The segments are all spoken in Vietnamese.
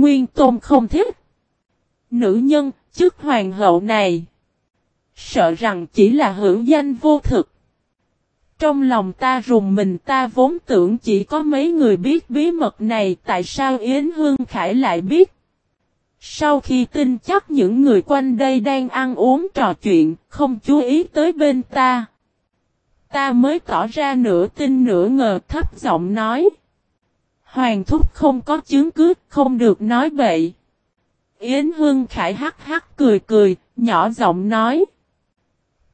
Nguyên Tôn không thích. Nữ nhân, chức hoàng hậu này. Sợ rằng chỉ là hữu danh vô thực. Trong lòng ta rùng mình ta vốn tưởng chỉ có mấy người biết bí mật này tại sao Yến Hương Khải lại biết. Sau khi tin chắc những người quanh đây đang ăn uống trò chuyện, không chú ý tới bên ta. Ta mới tỏ ra nửa tin nửa ngờ thấp giọng nói. Hoàng thúc không có chứng cứ, không được nói bậy. Yến Hương Khải hắc hắc cười cười, nhỏ giọng nói.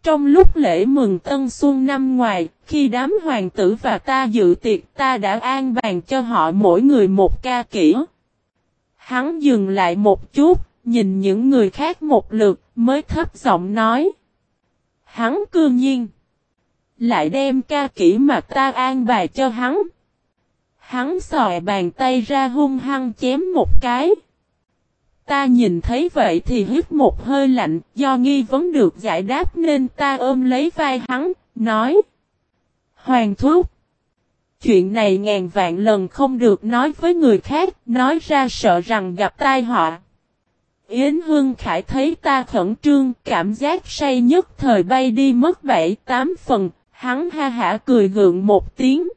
Trong lúc lễ mừng Tân Xuân năm ngoài, khi đám hoàng tử và ta dự tiệc ta đã an bàn cho họ mỗi người một ca kỹ. Hắn dừng lại một chút, nhìn những người khác một lượt, mới thấp giọng nói. Hắn cương nhiên. Lại đem ca kỹ mà ta an bài cho hắn. Hắn sòi bàn tay ra hung hăng chém một cái. Ta nhìn thấy vậy thì hít một hơi lạnh, do nghi vấn được giải đáp nên ta ôm lấy vai hắn, nói. Hoàng thúc. Chuyện này ngàn vạn lần không được nói với người khác, nói ra sợ rằng gặp tai họa. Yến Hương Khải thấy ta khẩn trương, cảm giác say nhất thời bay đi mất bảy tám phần, hắn ha hả cười gượng một tiếng.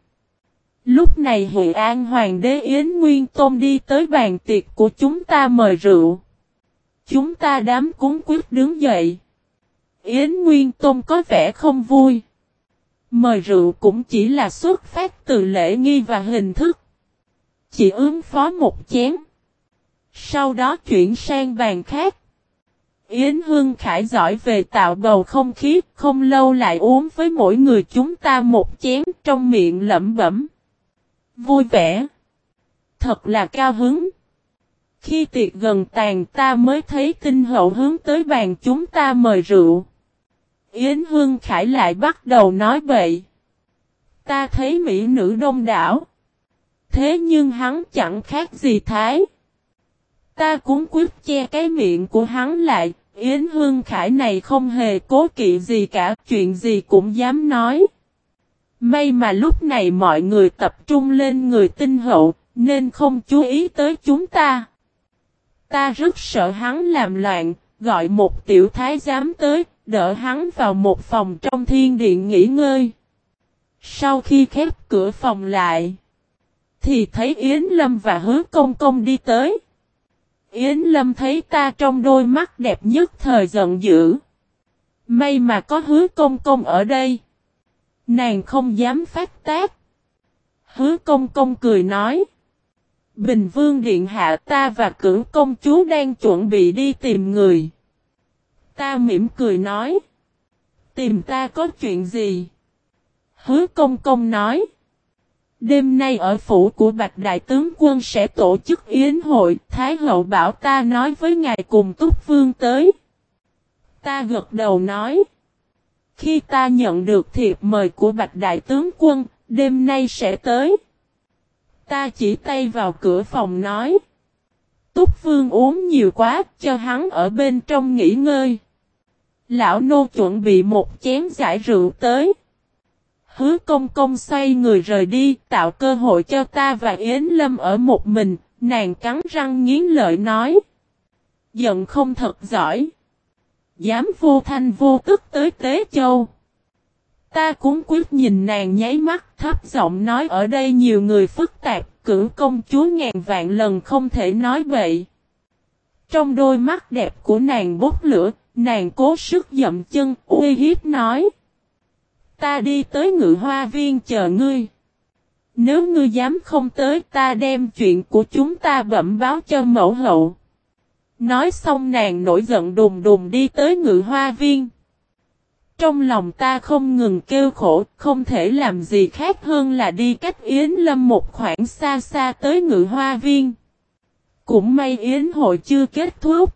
Lúc này Huệ An Hoàng đế Yến Nguyên Tôn đi tới bàn tiệc của chúng ta mời rượu. Chúng ta đám cúng quyết đứng dậy. Yến Nguyên Tôn có vẻ không vui. Mời rượu cũng chỉ là xuất phát từ lễ nghi và hình thức. Chỉ ứng phó một chén. Sau đó chuyển sang bàn khác. Yến Hương Khải giỏi về tạo bầu không khí, không lâu lại uống với mỗi người chúng ta một chén trong miệng lẩm bẩm. Vui vẻ. Thật là cao hứng. Khi tiệc gần tàn ta mới thấy tinh hậu hướng tới bàn chúng ta mời rượu. Yến Hương Khải lại bắt đầu nói bậy. Ta thấy mỹ nữ đông đảo. Thế nhưng hắn chẳng khác gì Thái. Ta cũng quyết che cái miệng của hắn lại. Yến Hương Khải này không hề cố kỵ gì cả, chuyện gì cũng dám nói. May mà lúc này mọi người tập trung lên người tinh hậu, nên không chú ý tới chúng ta. Ta rất sợ hắn làm loạn, gọi một tiểu thái giám tới, đỡ hắn vào một phòng trong thiên điện nghỉ ngơi. Sau khi khép cửa phòng lại, thì thấy Yến Lâm và Hứa Công Công đi tới. Yến Lâm thấy ta trong đôi mắt đẹp nhất thời giận dữ. May mà có Hứa Công Công ở đây. Nàng không dám phát tác. Hứa Công Công cười nói. Bình Vương Điện Hạ ta và cử công chúa đang chuẩn bị đi tìm người. Ta mỉm cười nói. Tìm ta có chuyện gì? Hứa công công nói. Đêm nay ở phủ của Bạch Đại Tướng Quân sẽ tổ chức yến hội. Thái hậu bảo ta nói với ngài cùng Túc Vương tới. Ta gật đầu nói. Khi ta nhận được thiệp mời của Bạch Đại Tướng Quân, đêm nay sẽ tới. Ta chỉ tay vào cửa phòng nói. Túc Vương uống nhiều quá, cho hắn ở bên trong nghỉ ngơi. Lão nô chuẩn bị một chén giải rượu tới. Hứa công công xoay người rời đi, tạo cơ hội cho ta và Yến Lâm ở một mình, nàng cắn răng nghiến lợi nói. Giận không thật giỏi. Dám vô thanh vô tức tới Tế Châu. Ta cũng quyết nhìn nàng nháy mắt thấp giọng nói ở đây nhiều người phức tạp, cử công chúa ngàn vạn lần không thể nói vậy. Trong đôi mắt đẹp của nàng bốc lửa, Nàng cố sức dậm chân, uy hiếp nói. Ta đi tới ngự hoa viên chờ ngươi. Nếu ngươi dám không tới ta đem chuyện của chúng ta bẩm báo cho mẫu hậu. Nói xong nàng nổi giận đùng đùng đi tới ngự hoa viên. Trong lòng ta không ngừng kêu khổ, không thể làm gì khác hơn là đi cách Yến Lâm một khoảng xa xa tới ngự hoa viên. Cũng may Yến hội chưa kết thúc.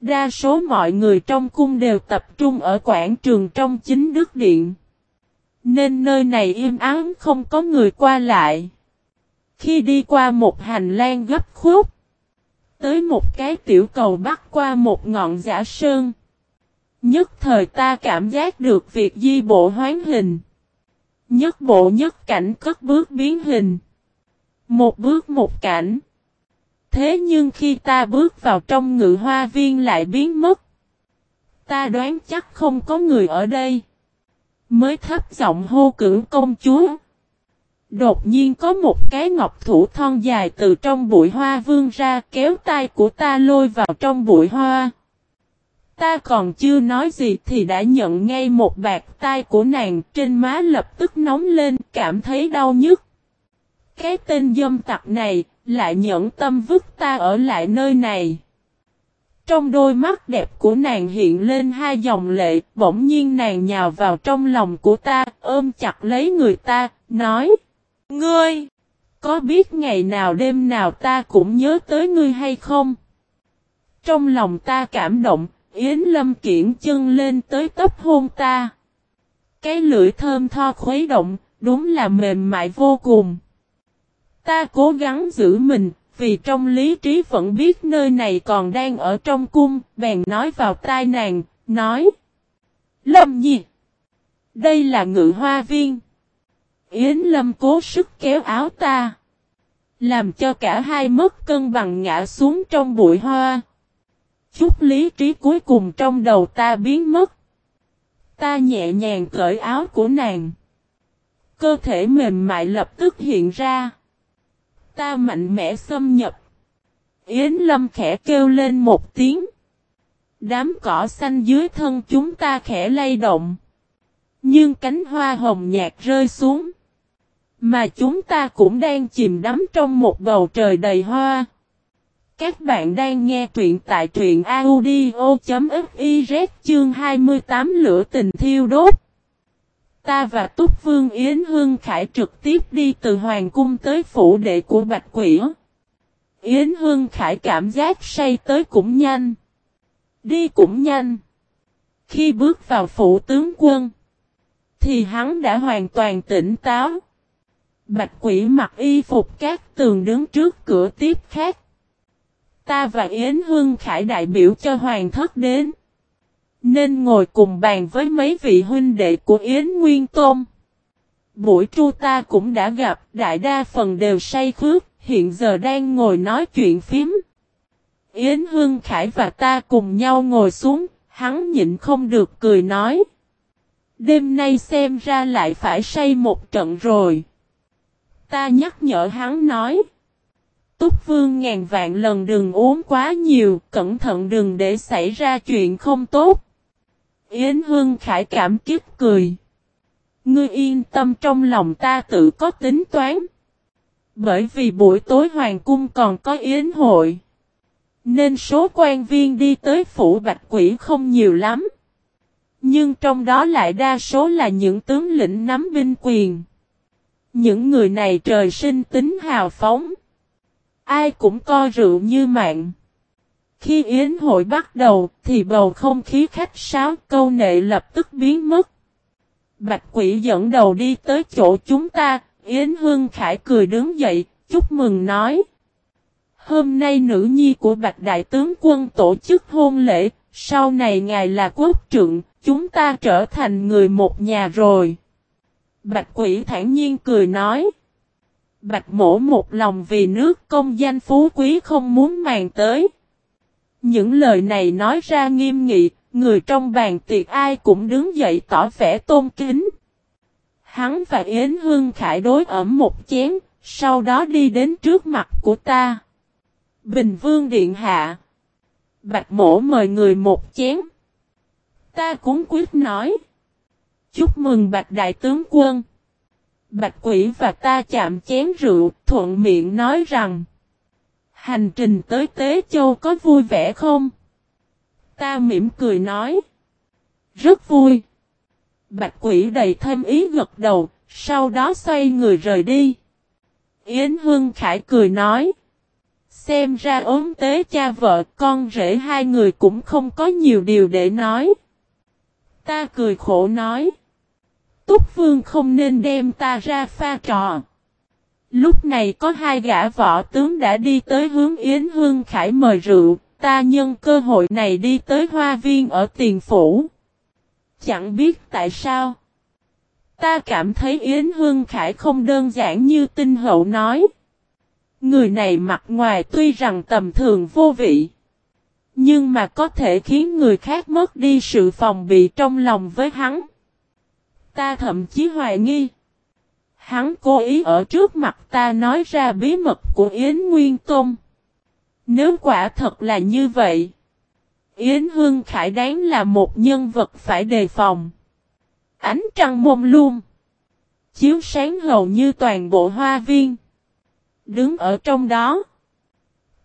Đa số mọi người trong cung đều tập trung ở quảng trường trong chính đức điện. Nên nơi này im ắng không có người qua lại. Khi đi qua một hành lang gấp khúc. Tới một cái tiểu cầu bắt qua một ngọn giả sơn. Nhất thời ta cảm giác được việc di bộ hoán hình. Nhất bộ nhất cảnh cất bước biến hình. Một bước một cảnh. Thế nhưng khi ta bước vào trong ngự hoa viên lại biến mất. Ta đoán chắc không có người ở đây. Mới thấp giọng hô cử công chúa. Đột nhiên có một cái ngọc thủ thon dài từ trong bụi hoa vương ra kéo tay của ta lôi vào trong bụi hoa. Ta còn chưa nói gì thì đã nhận ngay một bạc tay của nàng trên má lập tức nóng lên cảm thấy đau nhức. Cái tên dâm tặc này lại nhẫn tâm vứt ta ở lại nơi này. Trong đôi mắt đẹp của nàng hiện lên hai dòng lệ, bỗng nhiên nàng nhào vào trong lòng của ta, ôm chặt lấy người ta, nói Ngươi, có biết ngày nào đêm nào ta cũng nhớ tới ngươi hay không? Trong lòng ta cảm động, Yến Lâm kiển chân lên tới tấp hôn ta. Cái lưỡi thơm tho khuấy động, đúng là mềm mại vô cùng. Ta cố gắng giữ mình, vì trong lý trí vẫn biết nơi này còn đang ở trong cung, bèn nói vào tai nàng, nói. Lâm nhi! Đây là ngự hoa viên. Yến Lâm cố sức kéo áo ta. Làm cho cả hai mất cân bằng ngã xuống trong bụi hoa. Chút lý trí cuối cùng trong đầu ta biến mất. Ta nhẹ nhàng cởi áo của nàng. Cơ thể mềm mại lập tức hiện ra. Ta mạnh mẽ xâm nhập. Yến Lâm khẽ kêu lên một tiếng. Đám cỏ xanh dưới thân chúng ta khẽ lay động. Nhưng cánh hoa hồng nhạt rơi xuống. Mà chúng ta cũng đang chìm đắm trong một bầu trời đầy hoa. Các bạn đang nghe truyện tại truyện audio.fiz chương 28 lửa tình thiêu đốt. Ta và Túc Vương Yến Hương Khải trực tiếp đi từ Hoàng Cung tới phủ đệ của Bạch Quỷ. Yến Hương Khải cảm giác say tới cũng nhanh. Đi cũng nhanh. Khi bước vào phủ tướng quân, thì hắn đã hoàn toàn tỉnh táo. Bạch quỷ mặc y phục các tường đứng trước cửa tiếp khác. Ta và Yến Hương Khải đại biểu cho hoàng thất đến. Nên ngồi cùng bàn với mấy vị huynh đệ của Yến Nguyên Tôn. Buổi trưa ta cũng đã gặp, đại đa phần đều say khước, hiện giờ đang ngồi nói chuyện phím. Yến Hương Khải và ta cùng nhau ngồi xuống, hắn nhịn không được cười nói. Đêm nay xem ra lại phải say một trận rồi. Ta nhắc nhở hắn nói. Túc Vương ngàn vạn lần đừng uống quá nhiều, cẩn thận đừng để xảy ra chuyện không tốt. Yến Hương Khải cảm kiếp cười. Ngươi yên tâm trong lòng ta tự có tính toán. Bởi vì buổi tối hoàng cung còn có yến hội. Nên số quan viên đi tới phủ bạch quỷ không nhiều lắm. Nhưng trong đó lại đa số là những tướng lĩnh nắm binh quyền. Những người này trời sinh tính hào phóng. Ai cũng coi rượu như mạng. Khi yến hội bắt đầu thì bầu không khí khách sáo câu nệ lập tức biến mất. Bạch quỷ dẫn đầu đi tới chỗ chúng ta, Yến Hương Khải cười đứng dậy, chúc mừng nói. Hôm nay nữ nhi của Bạch Đại tướng quân tổ chức hôn lễ, sau này ngài là quốc trượng, chúng ta trở thành người một nhà rồi. Bạch quỷ thản nhiên cười nói. Bạch mổ một lòng vì nước công danh phú quý không muốn màng tới. Những lời này nói ra nghiêm nghị, người trong bàn tiệc ai cũng đứng dậy tỏ vẻ tôn kính. Hắn và Yến Hương Khải đối ẩm một chén, sau đó đi đến trước mặt của ta. Bình Vương Điện Hạ. Bạch mổ mời người một chén. Ta cũng quyết nói. Chúc mừng Bạch Đại Tướng Quân. Bạch Quỷ và ta chạm chén rượu, thuận miệng nói rằng. Hành trình tới Tế Châu có vui vẻ không? Ta mỉm cười nói. Rất vui. Bạch Quỷ đầy thêm ý gật đầu, sau đó xoay người rời đi. Yến Hương Khải cười nói. Xem ra ốm tế cha vợ con rể hai người cũng không có nhiều điều để nói. Ta cười khổ nói. Túc Vương không nên đem ta ra pha trò. Lúc này có hai gã võ tướng đã đi tới hướng Yến Hương Khải mời rượu, ta nhân cơ hội này đi tới hoa viên ở tiền phủ. Chẳng biết tại sao. Ta cảm thấy Yến Hương Khải không đơn giản như tinh hậu nói. Người này mặt ngoài tuy rằng tầm thường vô vị. Nhưng mà có thể khiến người khác mất đi sự phòng bị trong lòng với hắn. Ta thậm chí hoài nghi. Hắn cố ý ở trước mặt ta nói ra bí mật của Yến Nguyên Tôn. Nếu quả thật là như vậy. Yến Hương Khải đáng là một nhân vật phải đề phòng. Ánh trăng mông luôn. Chiếu sáng hầu như toàn bộ hoa viên. Đứng ở trong đó.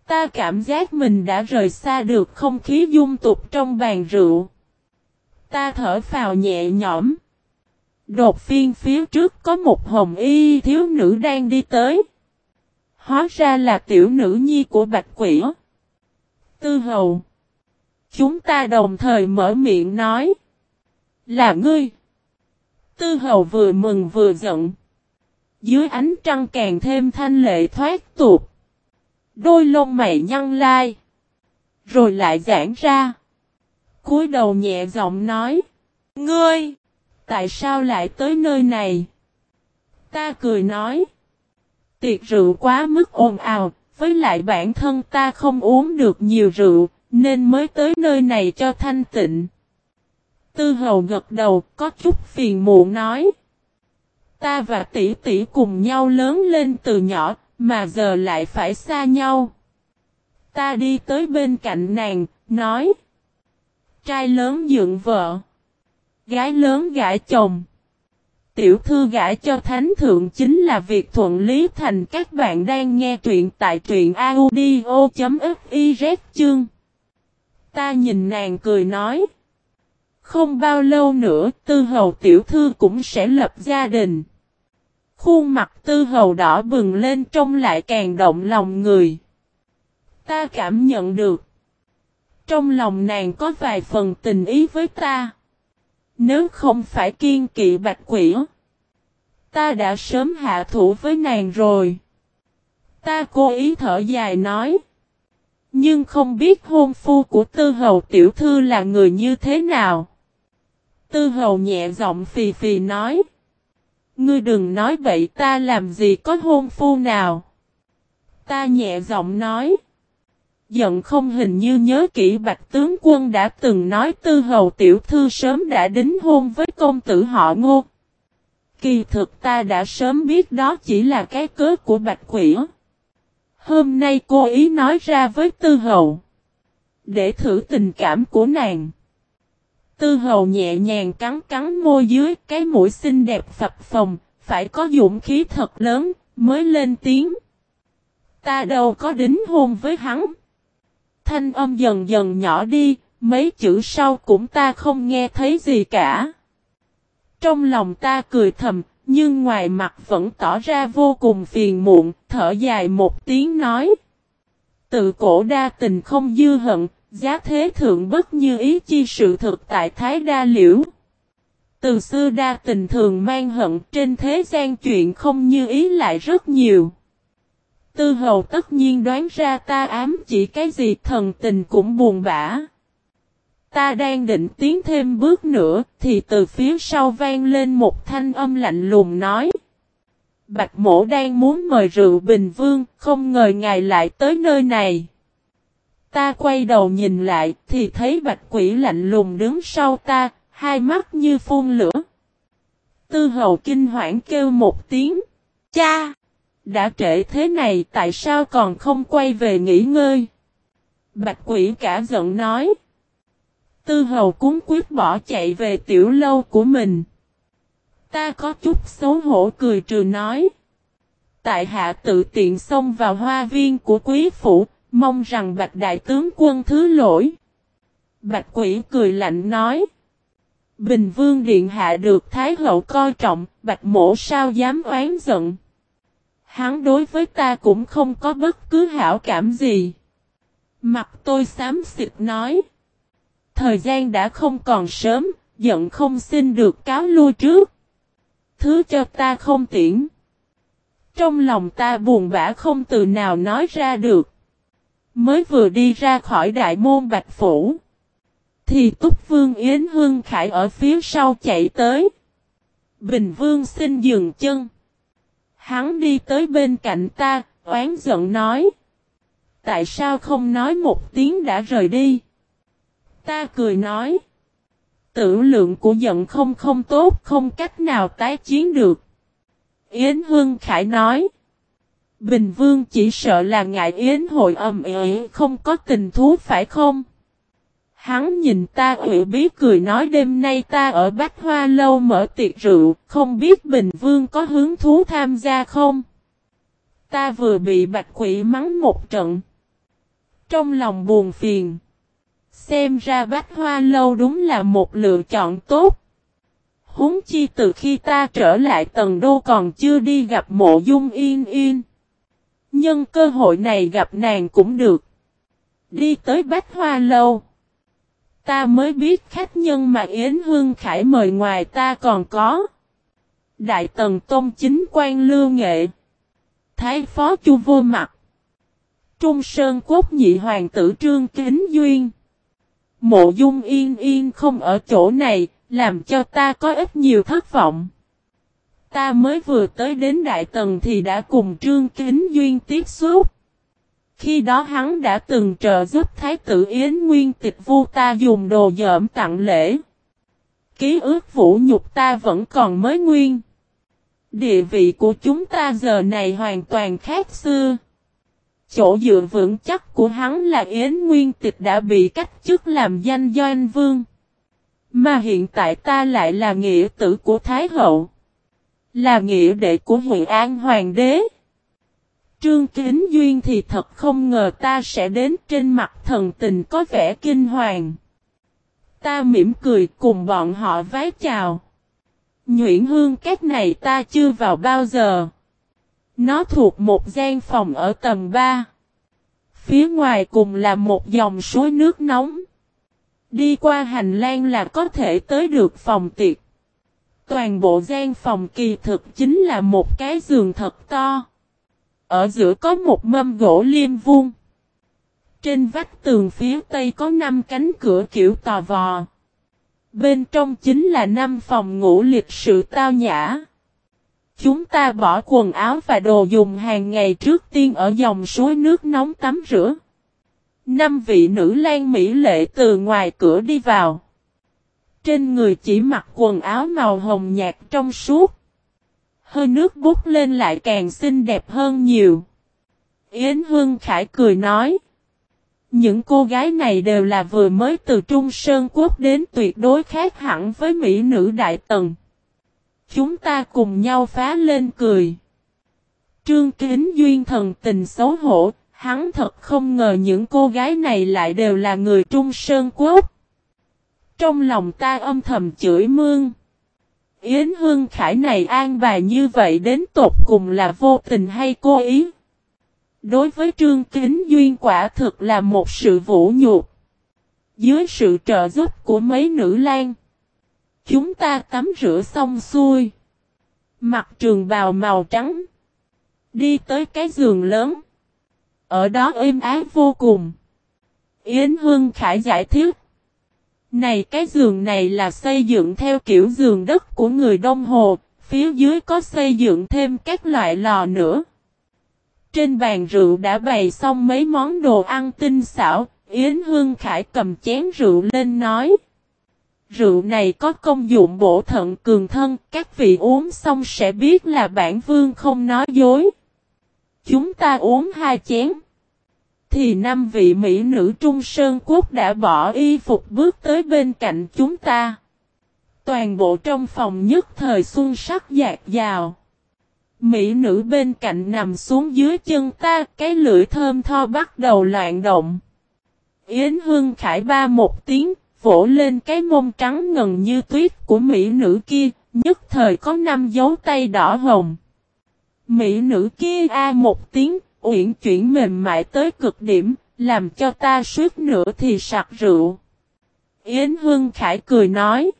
Ta cảm giác mình đã rời xa được không khí dung tục trong bàn rượu. Ta thở phào nhẹ nhõm. Đột phiên phía trước có một hồng y thiếu nữ đang đi tới. Hóa ra là tiểu nữ nhi của bạch quỷ. Tư hầu. Chúng ta đồng thời mở miệng nói. Là ngươi. Tư hầu vừa mừng vừa giận. Dưới ánh trăng càng thêm thanh lệ thoát tục. Đôi lông mày nhăn lai. Rồi lại giãn ra. cúi đầu nhẹ giọng nói. Ngươi! Tại sao lại tới nơi này? Ta cười nói. Tiệc rượu quá mức ồn ào, với lại bản thân ta không uống được nhiều rượu, nên mới tới nơi này cho thanh tịnh. Tư hầu gật đầu, có chút phiền muộn nói. Ta và tỷ tỷ cùng nhau lớn lên từ nhỏ, mà giờ lại phải xa nhau. Ta đi tới bên cạnh nàng, nói. Trai lớn dựng vợ. Gái lớn gã chồng. Tiểu thư gã cho thánh thượng chính là việc thuận lý thành các bạn đang nghe truyện tại truyện audio.fiz chương. Ta nhìn nàng cười nói. Không bao lâu nữa, tư hầu tiểu thư cũng sẽ lập gia đình. Khuôn mặt tư hầu đỏ bừng lên trông lại càng động lòng người. Ta cảm nhận được. Trong lòng nàng có vài phần tình ý với ta. Nếu không phải kiên kỵ bạch quỷ. Ta đã sớm hạ thủ với nàng rồi. Ta cố ý thở dài nói. Nhưng không biết hôn phu của tư hầu tiểu thư là người như thế nào. Tư hầu nhẹ giọng phì phì nói. Ngươi đừng nói vậy ta làm gì có hôn phu nào. Ta nhẹ giọng nói. Giận không hình như nhớ kỹ bạch tướng quân đã từng nói tư hầu tiểu thư sớm đã đính hôn với công tử họ ngô. Kỳ thực ta đã sớm biết đó chỉ là cái cớ của bạch quỷ. Hôm nay cô ý nói ra với tư hầu. Để thử tình cảm của nàng. Tư hầu nhẹ nhàng cắn cắn môi dưới cái mũi xinh đẹp phập phồng. Phải có dũng khí thật lớn, mới lên tiếng. Ta đâu có đính hôn với hắn. Thanh âm dần dần nhỏ đi. Mấy chữ sau cũng ta không nghe thấy gì cả. Trong lòng ta cười thầm, nhưng ngoài mặt vẫn tỏ ra vô cùng phiền muộn, thở dài một tiếng nói. Tự cổ đa tình không dư hận, giá thế thượng bất như ý chi sự thực tại Thái Đa Liễu. Từ xưa đa tình thường mang hận trên thế gian chuyện không như ý lại rất nhiều. Tư hầu tất nhiên đoán ra ta ám chỉ cái gì thần tình cũng buồn bã. Ta đang định tiến thêm bước nữa, thì từ phía sau vang lên một thanh âm lạnh lùng nói. Bạch mổ đang muốn mời rượu Bình Vương, không ngờ ngài lại tới nơi này. Ta quay đầu nhìn lại, thì thấy bạch quỷ lạnh lùng đứng sau ta, hai mắt như phun lửa. Tư hầu kinh hoảng kêu một tiếng. Cha! Đã trễ thế này tại sao còn không quay về nghỉ ngơi? Bạch quỷ cả giận nói. Tư hầu cúng quyết bỏ chạy về tiểu lâu của mình. Ta có chút xấu hổ cười trừ nói. Tại hạ tự tiện xông vào hoa viên của quý phủ, mong rằng bạch đại tướng quân thứ lỗi. Bạch quỷ cười lạnh nói. Bình vương điện hạ được thái hậu coi trọng, bạch mổ sao dám oán giận. Hắn đối với ta cũng không có bất cứ hảo cảm gì. Mặt tôi xám xịt nói. Thời gian đã không còn sớm, giận không xin được cáo lui trước. Thứ cho ta không tiễn. Trong lòng ta buồn bã không từ nào nói ra được. Mới vừa đi ra khỏi đại môn Bạch Phủ. Thì Túc Vương Yến Hương Khải ở phía sau chạy tới. Bình Vương xin dừng chân. Hắn đi tới bên cạnh ta, oán giận nói. Tại sao không nói một tiếng đã rời đi? Ta cười nói. Tử lượng của giận không không tốt không cách nào tái chiến được. Yến Hương Khải nói. Bình Vương chỉ sợ là ngại Yến hội ầm ĩ không có tình thú phải không? Hắn nhìn ta ủy bí cười nói đêm nay ta ở Bách Hoa Lâu mở tiệc rượu, không biết Bình Vương có hứng thú tham gia không? Ta vừa bị bạch quỷ mắng một trận. Trong lòng buồn phiền. Xem ra Bách Hoa Lâu đúng là một lựa chọn tốt. Húng chi từ khi ta trở lại tầng đô còn chưa đi gặp mộ dung yên yên. Nhân cơ hội này gặp nàng cũng được. Đi tới Bách Hoa Lâu. Ta mới biết khách nhân mà Yến Hương Khải mời ngoài ta còn có. Đại Tần Tôn Chính quan Lưu Nghệ. Thái Phó Chu Vô Mặt. Trung Sơn Quốc Nhị Hoàng tử Trương Kính Duyên. Mộ Dung Yên Yên không ở chỗ này, làm cho ta có ít nhiều thất vọng. Ta mới vừa tới đến Đại Tần thì đã cùng Trương Kính Duyên tiếp xúc. Khi đó hắn đã từng trợ giúp Thái tử Yến Nguyên tịch vu ta dùng đồ dởm tặng lễ. Ký ức vũ nhục ta vẫn còn mới nguyên. Địa vị của chúng ta giờ này hoàn toàn khác xưa. Chỗ dựa vững chắc của hắn là Yến Nguyên Tịch đã bị cách chức làm danh doanh vương. Mà hiện tại ta lại là nghĩa tử của Thái Hậu. Là nghĩa đệ của Hội An Hoàng đế. Trương Kính Duyên thì thật không ngờ ta sẽ đến trên mặt thần tình có vẻ kinh hoàng. Ta mỉm cười cùng bọn họ vái chào. Nhuyễn hương, cách này ta chưa vào bao giờ. Nó thuộc một gian phòng ở tầng 3. Phía ngoài cùng là một dòng suối nước nóng. Đi qua hành lang là có thể tới được phòng tiệc. Toàn bộ gian phòng kỳ thực chính là một cái giường thật to. Ở giữa có một mâm gỗ liêm vuông. Trên vách tường phía tây có năm cánh cửa kiểu tò vò. Bên trong chính là năm phòng ngủ lịch sự tao nhã. Chúng ta bỏ quần áo và đồ dùng hàng ngày trước tiên ở dòng suối nước nóng tắm rửa. Năm vị nữ lan mỹ lệ từ ngoài cửa đi vào. Trên người chỉ mặc quần áo màu hồng nhạt trong suốt. Hơi nước bút lên lại càng xinh đẹp hơn nhiều. Yến Hương Khải cười nói. Những cô gái này đều là vừa mới từ Trung Sơn Quốc đến tuyệt đối khác hẳn với mỹ nữ Đại Tần. Chúng ta cùng nhau phá lên cười. Trương Kính Duyên thần tình xấu hổ, hắn thật không ngờ những cô gái này lại đều là người Trung Sơn Quốc. Trong lòng ta âm thầm chửi mương. Yến Hương Khải này an bài như vậy đến tột cùng là vô tình hay cố ý. Đối với Trương Kính Duyên quả thực là một sự vũ nhục. Dưới sự trợ giúp của mấy nữ lang. Chúng ta tắm rửa xong xuôi. Mặc trường bào màu trắng. Đi tới cái giường lớn. Ở đó êm ái vô cùng. Yến Hương Khải giải thích. Này cái giường này là xây dựng theo kiểu giường đất của người Đông Hồ, phía dưới có xây dựng thêm các loại lò nữa. Trên bàn rượu đã bày xong mấy món đồ ăn tinh xảo, Yến Hương Khải cầm chén rượu lên nói. Rượu này có công dụng bổ thận cường thân, các vị uống xong sẽ biết là bản vương không nói dối. Chúng ta uống hai chén. Thì năm vị mỹ nữ Trung Sơn Quốc đã bỏ y phục bước tới bên cạnh chúng ta. Toàn bộ trong phòng nhất thời xuân sắc dạt dào. Mỹ nữ bên cạnh nằm xuống dưới chân ta, cái lưỡi thơm tho bắt đầu loạn động. Yến Hương Khải ba một tiếng, vỗ lên cái mông trắng ngần như tuyết của mỹ nữ kia, nhất thời có năm dấu tay đỏ hồng. Mỹ nữ kia a một tiếng, uyển chuyển mềm mại tới cực điểm, làm cho ta suýt nữa thì sặc rượu. Yến Hương Khải cười nói.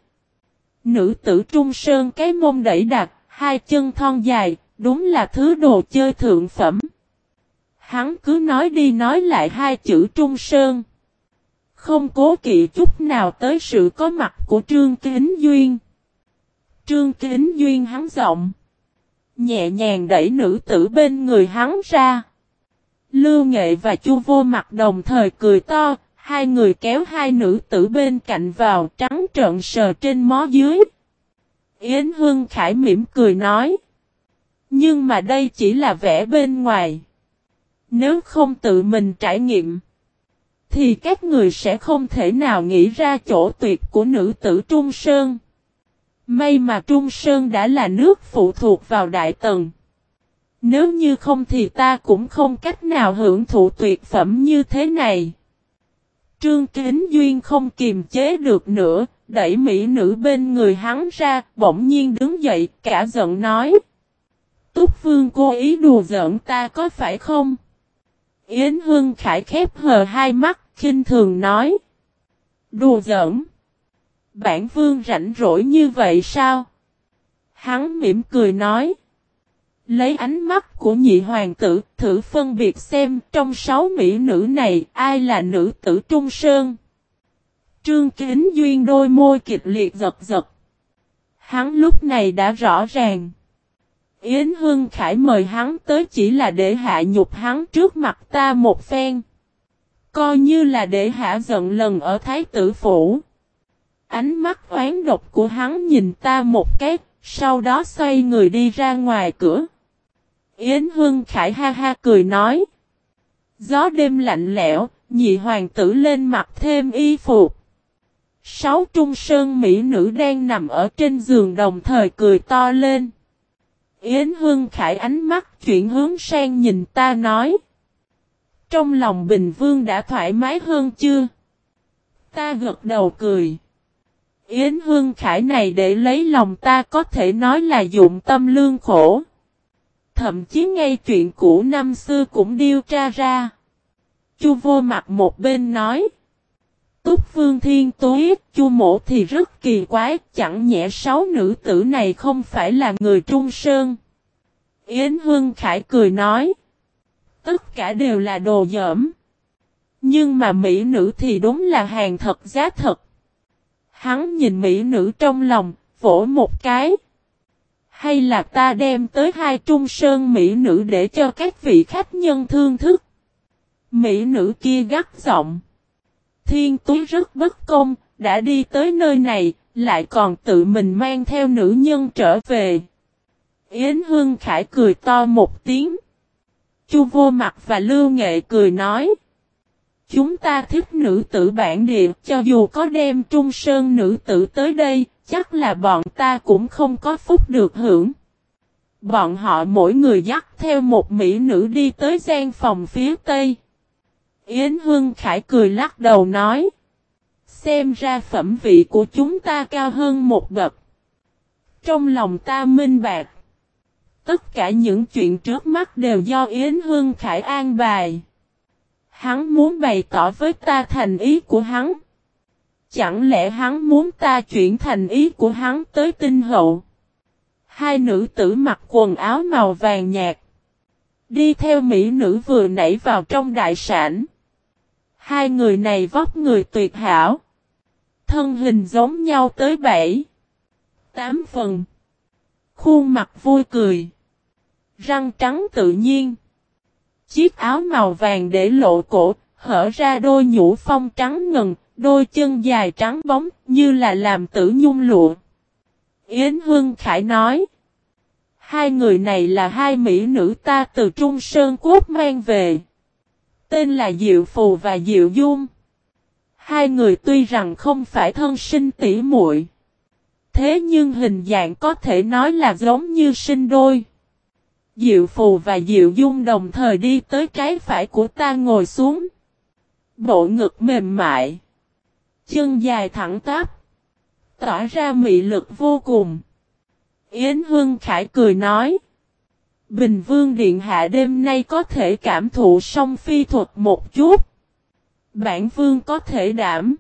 Nữ tử Trung Sơn cái mông đẩy đặt, hai chân thon dài, đúng là thứ đồ chơi thượng phẩm. Hắn cứ nói đi nói lại hai chữ Trung Sơn. Không cố kỵ chút nào tới sự có mặt của Trương Kính Duyên. Trương Kính Duyên hắn rộng. Nhẹ nhàng đẩy nữ tử bên người hắn ra. Lưu Nghệ và Chu Vô Mặt đồng thời cười to, hai người kéo hai nữ tử bên cạnh vào trắng trợn sờ trên mó dưới. Yến Hương Khải mỉm cười nói. Nhưng mà đây chỉ là vẻ bên ngoài. Nếu không tự mình trải nghiệm, thì các người sẽ không thể nào nghĩ ra chỗ tuyệt của nữ tử Trung Sơn. May mà Trung Sơn đã là nước phụ thuộc vào Đại Tần. Nếu như không thì ta cũng không cách nào hưởng thụ tuyệt phẩm như thế này. Trương Kính Duyên không kiềm chế được nữa, đẩy mỹ nữ bên người hắn ra, bỗng nhiên đứng dậy, cả giận nói. Túc Vương cố ý đùa giỡn ta có phải không? Yến Hương Khải khép hờ hai mắt, khinh thường nói. Đùa giỡn. Bản Vương rảnh rỗi như vậy sao? Hắn mỉm cười nói. Lấy ánh mắt của nhị hoàng tử, thử phân biệt xem trong sáu mỹ nữ này ai là nữ tử Trung Sơn. Trương Kính Duyên đôi môi kịch liệt giật giật. Hắn lúc này đã rõ ràng. Yến Hương Khải mời hắn tới chỉ là để hạ nhục hắn trước mặt ta một phen. Coi như là để hạ giận lần ở Thái tử Phủ. Ánh mắt oán độc của hắn nhìn ta một cái, sau đó xoay người đi ra ngoài cửa. Yến Hương Khải ha ha cười nói. Gió đêm lạnh lẽo, nhị hoàng tử lên mặt thêm y phục. Sáu trung sơn mỹ nữ đang nằm ở trên giường đồng thời cười to lên. Yến Hương Khải ánh mắt chuyển hướng sang nhìn ta nói. Trong lòng Bình Vương đã thoải mái hơn chưa? Ta gật đầu cười. Yến Hương Khải này để lấy lòng ta có thể nói là dụng tâm lương khổ. Thậm chí ngay chuyện cũ năm xưa cũng điều tra ra. Chu vô mặt một bên nói. Túc Vương Thiên Tối, Chu Mộ thì rất kỳ quái, chẳng nhẽ sáu nữ tử này không phải là người Trung Sơn. Yến Hương Khải cười nói. Tất cả đều là đồ dởm. Nhưng mà mỹ nữ thì đúng là hàng thật giá thật. Hắn nhìn mỹ nữ trong lòng, vỗ một cái. Hay là ta đem tới hai trung sơn mỹ nữ để cho các vị khách nhân thương thức. Mỹ nữ kia gắt giọng. Thiên túi rất bất công, đã đi tới nơi này, lại còn tự mình mang theo nữ nhân trở về. Yến Hương Khải cười to một tiếng. Chu vô mặt và lưu nghệ cười nói. Chúng ta thích nữ tử bản địa, cho dù có đem trung sơn nữ tử tới đây, chắc là bọn ta cũng không có phúc được hưởng. Bọn họ mỗi người dắt theo một mỹ nữ đi tới gian phòng phía tây. Yến Hương Khải cười lắc đầu nói. Xem ra phẩm vị của chúng ta cao hơn một bậc. Trong lòng ta minh bạc. Tất cả những chuyện trước mắt đều do Yến Hương Khải an bài. Hắn muốn bày tỏ với ta thành ý của hắn. Chẳng lẽ hắn muốn ta chuyển thành ý của hắn tới tinh hậu? Hai nữ tử mặc quần áo màu vàng nhạt. Đi theo mỹ nữ vừa nảy vào trong đại sản. Hai người này vóc người tuyệt hảo. Thân hình giống nhau tới bảy. Tám phần. Khuôn mặt vui cười. Răng trắng tự nhiên. Chiếc áo màu vàng để lộ cổ, hở ra đôi nhũ phong trắng ngần, đôi chân dài trắng bóng, như là làm tử nhung lụa. Yến Hương Khải nói. Hai người này là hai mỹ nữ ta từ Trung Sơn Quốc mang về. Tên là Diệu Phù và Diệu Dung. Hai người tuy rằng không phải thân sinh tỷ muội, thế nhưng hình dạng có thể nói là giống như sinh đôi. Diệu Phù và Diệu Dung đồng thời đi tới trái phải của ta ngồi xuống. Bộ ngực mềm mại. Chân dài thẳng tắp. Tỏa ra mị lực vô cùng. Yến Hương Khải cười nói. Bình Vương Điện Hạ đêm nay có thể cảm thụ song phi thuật một chút. Bản Vương có thể đảm.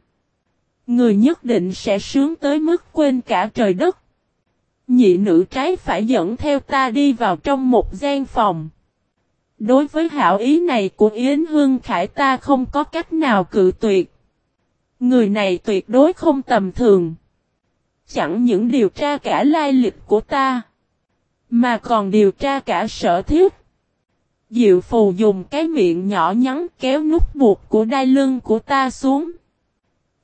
Người nhất định sẽ sướng tới mức quên cả trời đất. Nhị nữ trái phải dẫn theo ta đi vào trong một gian phòng. Đối với hảo ý này của Yến Hương Khải ta không có cách nào cự tuyệt. Người này tuyệt đối không tầm thường. Chẳng những điều tra cả lai lịch của ta. Mà còn điều tra cả sở thiết. Diệu phù dùng cái miệng nhỏ nhắn kéo nút buộc của đai lưng của ta xuống.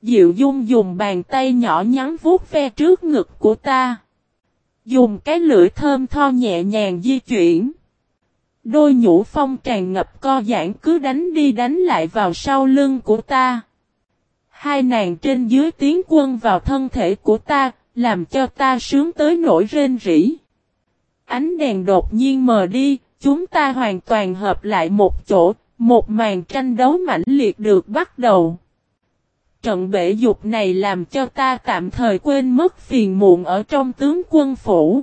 Diệu dung dùng bàn tay nhỏ nhắn vuốt ve trước ngực của ta. Dùng cái lưỡi thơm tho nhẹ nhàng di chuyển. Đôi nhũ phong tràn ngập co giãn cứ đánh đi đánh lại vào sau lưng của ta. Hai nàng trên dưới tiến quân vào thân thể của ta, làm cho ta sướng tới nỗi rên rỉ. Ánh đèn đột nhiên mờ đi, chúng ta hoàn toàn hợp lại một chỗ, một màn tranh đấu mãnh liệt được bắt đầu. Trận bể dục này làm cho ta tạm thời quên mất phiền muộn ở trong tướng quân phủ.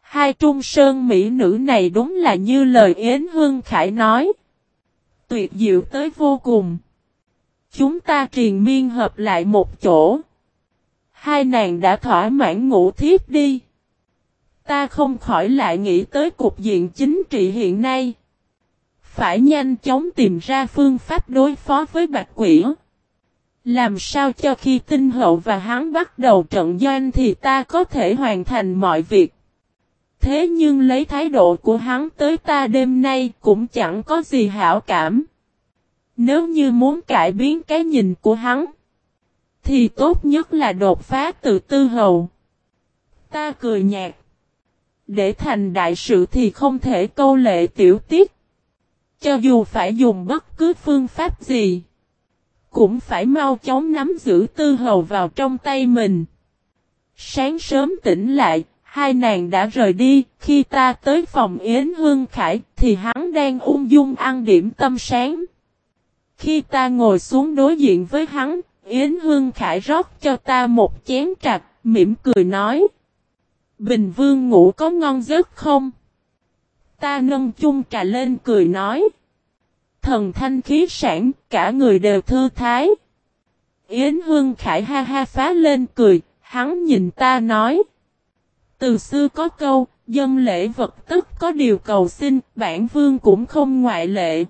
Hai trung sơn mỹ nữ này đúng là như lời Yến Hương Khải nói. Tuyệt diệu tới vô cùng. Chúng ta triền miên hợp lại một chỗ. Hai nàng đã thỏa mãn ngủ thiếp đi. Ta không khỏi lại nghĩ tới cục diện chính trị hiện nay. Phải nhanh chóng tìm ra phương pháp đối phó với bạch quỷ. Làm sao cho khi tinh hậu và hắn bắt đầu trận doanh thì ta có thể hoàn thành mọi việc. Thế nhưng lấy thái độ của hắn tới ta đêm nay cũng chẳng có gì hảo cảm. Nếu như muốn cải biến cái nhìn của hắn, thì tốt nhất là đột phá từ tư hầu. Ta cười nhạt. Để thành đại sự thì không thể câu lệ tiểu tiết. Cho dù phải dùng bất cứ phương pháp gì, cũng phải mau chóng nắm giữ tư hầu vào trong tay mình. Sáng sớm tỉnh lại, hai nàng đã rời đi, khi ta tới phòng Yến Hương Khải thì hắn đang ung dung ăn điểm tâm sáng. Khi ta ngồi xuống đối diện với hắn, Yến Hương Khải rót cho ta một chén trà, mỉm cười nói. Bình Vương ngủ có ngon giấc không? Ta nâng chung trà lên cười nói. Thần thanh khí sản, cả người đều thư thái. Yến Hương Khải ha ha phá lên cười, hắn nhìn ta nói. Từ xưa có câu, dân lễ vật tức có điều cầu xin, bản vương cũng không ngoại lệ.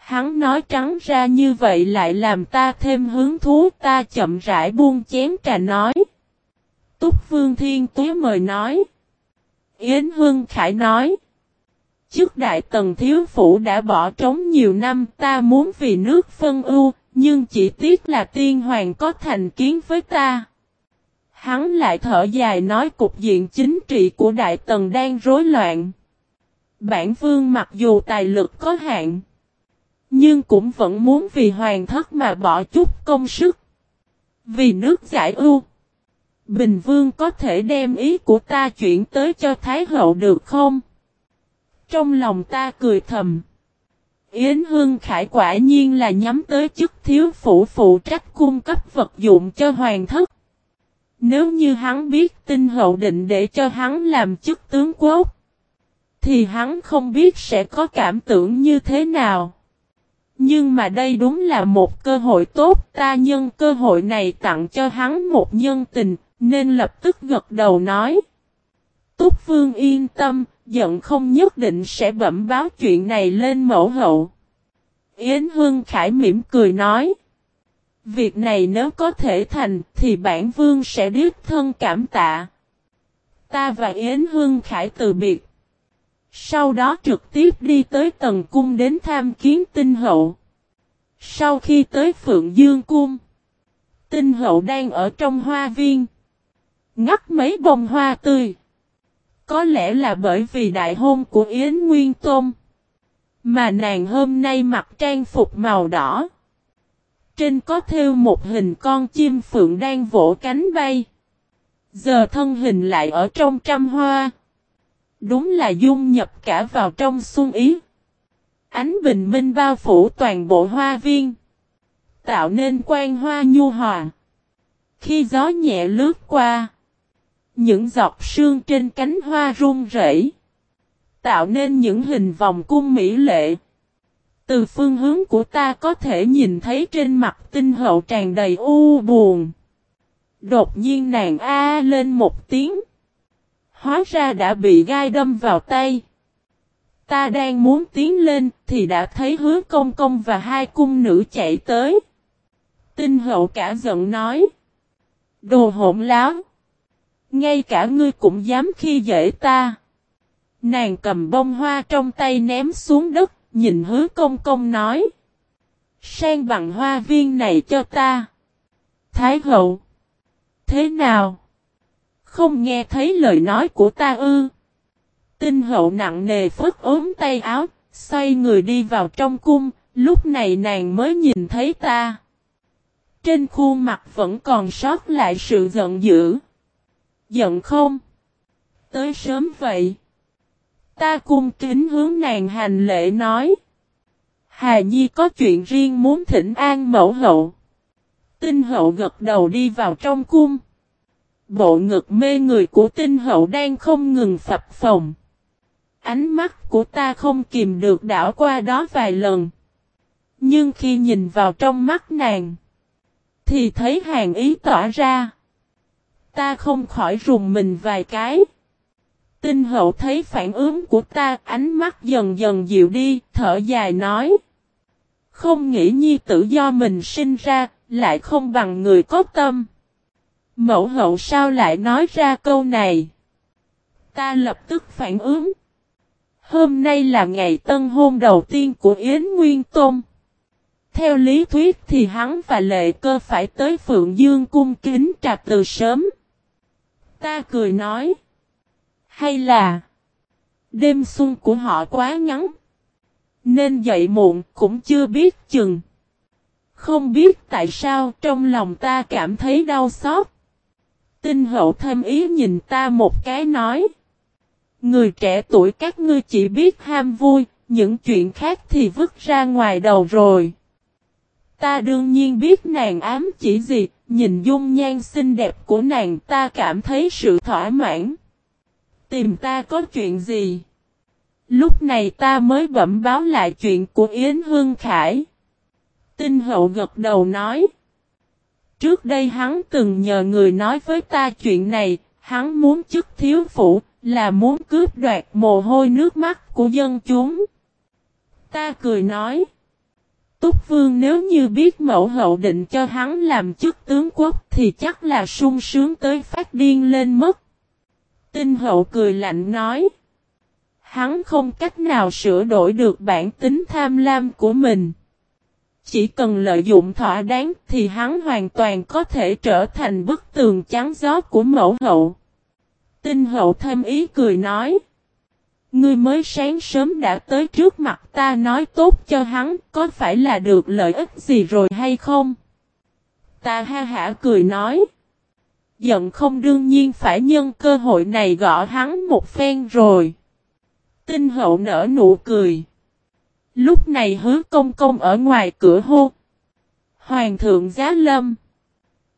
Hắn nói trắng ra như vậy lại làm ta thêm hứng thú ta chậm rãi buông chén trà nói. Túc Vương Thiên Tuế mời nói. Yến Hương Khải nói. Trước đại tần thiếu phủ đã bỏ trống nhiều năm ta muốn vì nước phân ưu, nhưng chỉ tiếc là tiên hoàng có thành kiến với ta. Hắn lại thở dài nói cục diện chính trị của đại tần đang rối loạn. Bản vương mặc dù tài lực có hạn, nhưng cũng vẫn muốn vì hoàng thất mà bỏ chút công sức. Vì nước giải ưu. Bình Vương có thể đem ý của ta chuyển tới cho Thái Hậu được không? Trong lòng ta cười thầm. Yến Hương Khải quả nhiên là nhắm tới chức thiếu phủ phụ trách cung cấp vật dụng cho hoàng thất. Nếu như hắn biết tin hậu định để cho hắn làm chức tướng quốc, thì hắn không biết sẽ có cảm tưởng như thế nào. Nhưng mà đây đúng là một cơ hội tốt ta nhân cơ hội này tặng cho hắn một nhân tình, nên lập tức gật đầu nói. Túc Vương yên tâm, giận không nhất định sẽ bẩm báo chuyện này lên mẫu hậu. Yến Hương Khải mỉm cười nói. Việc này nếu có thể thành thì bản vương sẽ đích thân cảm tạ. Ta và Yến Hương Khải từ biệt. Sau đó trực tiếp đi tới tầng cung đến tham kiến tinh hậu. Sau khi tới Phượng Dương Cung, tinh hậu đang ở trong hoa viên. Ngắt mấy bông hoa tươi. Có lẽ là bởi vì đại hôn của Yến Nguyên Tôn. Mà nàng hôm nay mặc trang phục màu đỏ. Trên có thêu một hình con chim phượng đang vỗ cánh bay. Giờ thân hình lại ở trong trăm hoa. Đúng là dung nhập cả vào trong xuân ý. Ánh bình minh bao phủ toàn bộ hoa viên. Tạo nên quan hoa nhu hòa. Khi gió nhẹ lướt qua. Những giọt sương trên cánh hoa run rẩy, tạo nên những hình vòng cung mỹ lệ. Từ phương hướng của ta có thể nhìn thấy trên mặt tinh hậu tràn đầy u buồn. Đột nhiên nàng a lên một tiếng. Hóa ra đã bị gai đâm vào tay. Ta đang muốn tiến lên thì đã thấy hứa công công và hai cung nữ chạy tới. Tinh hậu cả giận nói. Đồ hỗn láo. Ngay cả ngươi cũng dám khi dễ ta. Nàng cầm bông hoa trong tay ném xuống đất, nhìn hứa công công nói. Sang bằng hoa viên này cho ta. Thái hậu. Thế nào? Không nghe thấy lời nói của ta ư. Tinh hậu nặng nề phất ốm tay áo, xoay người đi vào trong cung, lúc này nàng mới nhìn thấy ta. Trên khuôn mặt vẫn còn sót lại sự giận dữ. Giận không? Tới sớm vậy. Ta cung kính hướng nàng hành lễ nói. Hà Nhi có chuyện riêng muốn thỉnh an mẫu hậu. Tinh hậu gật đầu đi vào trong cung. Bộ ngực mê người của tinh hậu đang không ngừng phập phồng. Ánh mắt của ta không kìm được đảo qua đó vài lần. Nhưng khi nhìn vào trong mắt nàng, thì thấy hàng ý tỏa ra. Ta không khỏi rùng mình vài cái. Tinh hậu thấy phản ứng của ta, ánh mắt dần dần dịu đi, thở dài nói. Không nghĩ nhi tử do mình sinh ra, lại không bằng người có tâm. Mẫu hậu sao lại nói ra câu này? Ta lập tức phản ứng. Hôm nay là ngày tân hôn đầu tiên của Yến Nguyên Tôn. Theo lý thuyết thì hắn và lệ cơ phải tới Phượng Dương cung kính trạc từ sớm. Ta cười nói. Hay là, đêm xuân của họ quá ngắn. Nên dậy muộn cũng chưa biết chừng. Không biết tại sao trong lòng ta cảm thấy đau xót. Tinh hậu thêm ý nhìn ta một cái nói. Người trẻ tuổi các ngươi chỉ biết ham vui, những chuyện khác thì vứt ra ngoài đầu rồi. Ta đương nhiên biết nàng ám chỉ gì, nhìn dung nhan xinh đẹp của nàng ta cảm thấy sự thỏa mãn. Tìm ta có chuyện gì? Lúc này ta mới bẩm báo lại chuyện của Yến Hương Khải. Tinh hậu gật đầu nói. Trước đây hắn từng nhờ người nói với ta chuyện này, hắn muốn chức thiếu phụ, là muốn cướp đoạt mồ hôi nước mắt của dân chúng. Ta cười nói. Túc Vương nếu như biết mẫu hậu định cho hắn làm chức tướng quốc thì chắc là sung sướng tới phát điên lên mất. Tinh hậu cười lạnh nói. Hắn không cách nào sửa đổi được bản tính tham lam của mình. Chỉ cần lợi dụng thỏa đáng thì hắn hoàn toàn có thể trở thành bức tường chắn gió của mẫu hậu. Tinh hậu thêm ý cười nói. Ngươi mới sáng sớm đã tới trước mặt ta nói tốt cho hắn, có phải là được lợi ích gì rồi hay không? Ta ha hả cười nói. Giận không đương nhiên phải nhân cơ hội này gõ hắn một phen rồi. Tinh hậu nở nụ cười. Lúc này hứa công công ở ngoài cửa hô. Hoàng thượng giá lâm.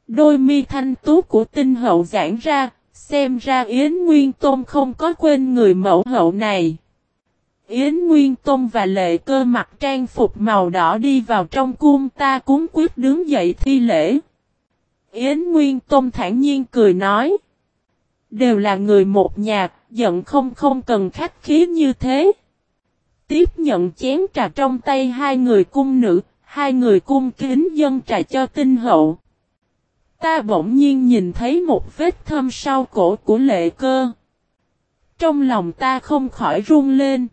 Đôi mi thanh tú của tinh hậu giãn ra, xem ra Yến Nguyên Tôn không có quên người mẫu hậu này. Yến Nguyên Tôn và lệ cơ mặc trang phục màu đỏ đi vào trong cung ta cúng quyết đứng dậy thi lễ. Yến Nguyên Tôn thản nhiên cười nói. Đều là người một nhà, giận không không cần khách khí như thế. Tiếp nhận chén trà trong tay hai người cung nữ, hai người cung kính dân trà cho tinh hậu. Ta bỗng nhiên nhìn thấy một vết thâm sau cổ của lệ cơ. Trong lòng ta không khỏi run lên.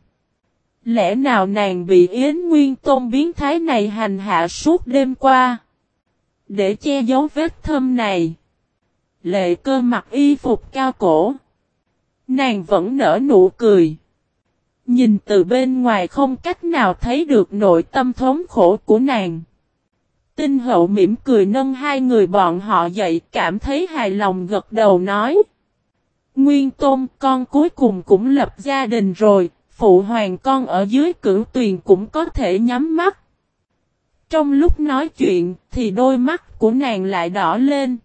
Lẽ nào nàng bị Yến Nguyên Tôn biến thái này hành hạ suốt đêm qua? Để che giấu vết thâm này. Lệ cơ mặc y phục cao cổ. Nàng vẫn nở nụ cười. Nhìn từ bên ngoài không cách nào thấy được nội tâm thống khổ của nàng. Tinh hậu mỉm cười nâng hai người bọn họ dậy cảm thấy hài lòng gật đầu nói. Nguyên Tôn con cuối cùng cũng lập gia đình rồi, phụ hoàng con ở dưới cửu tuyền cũng có thể nhắm mắt. Trong lúc nói chuyện thì đôi mắt của nàng lại đỏ lên.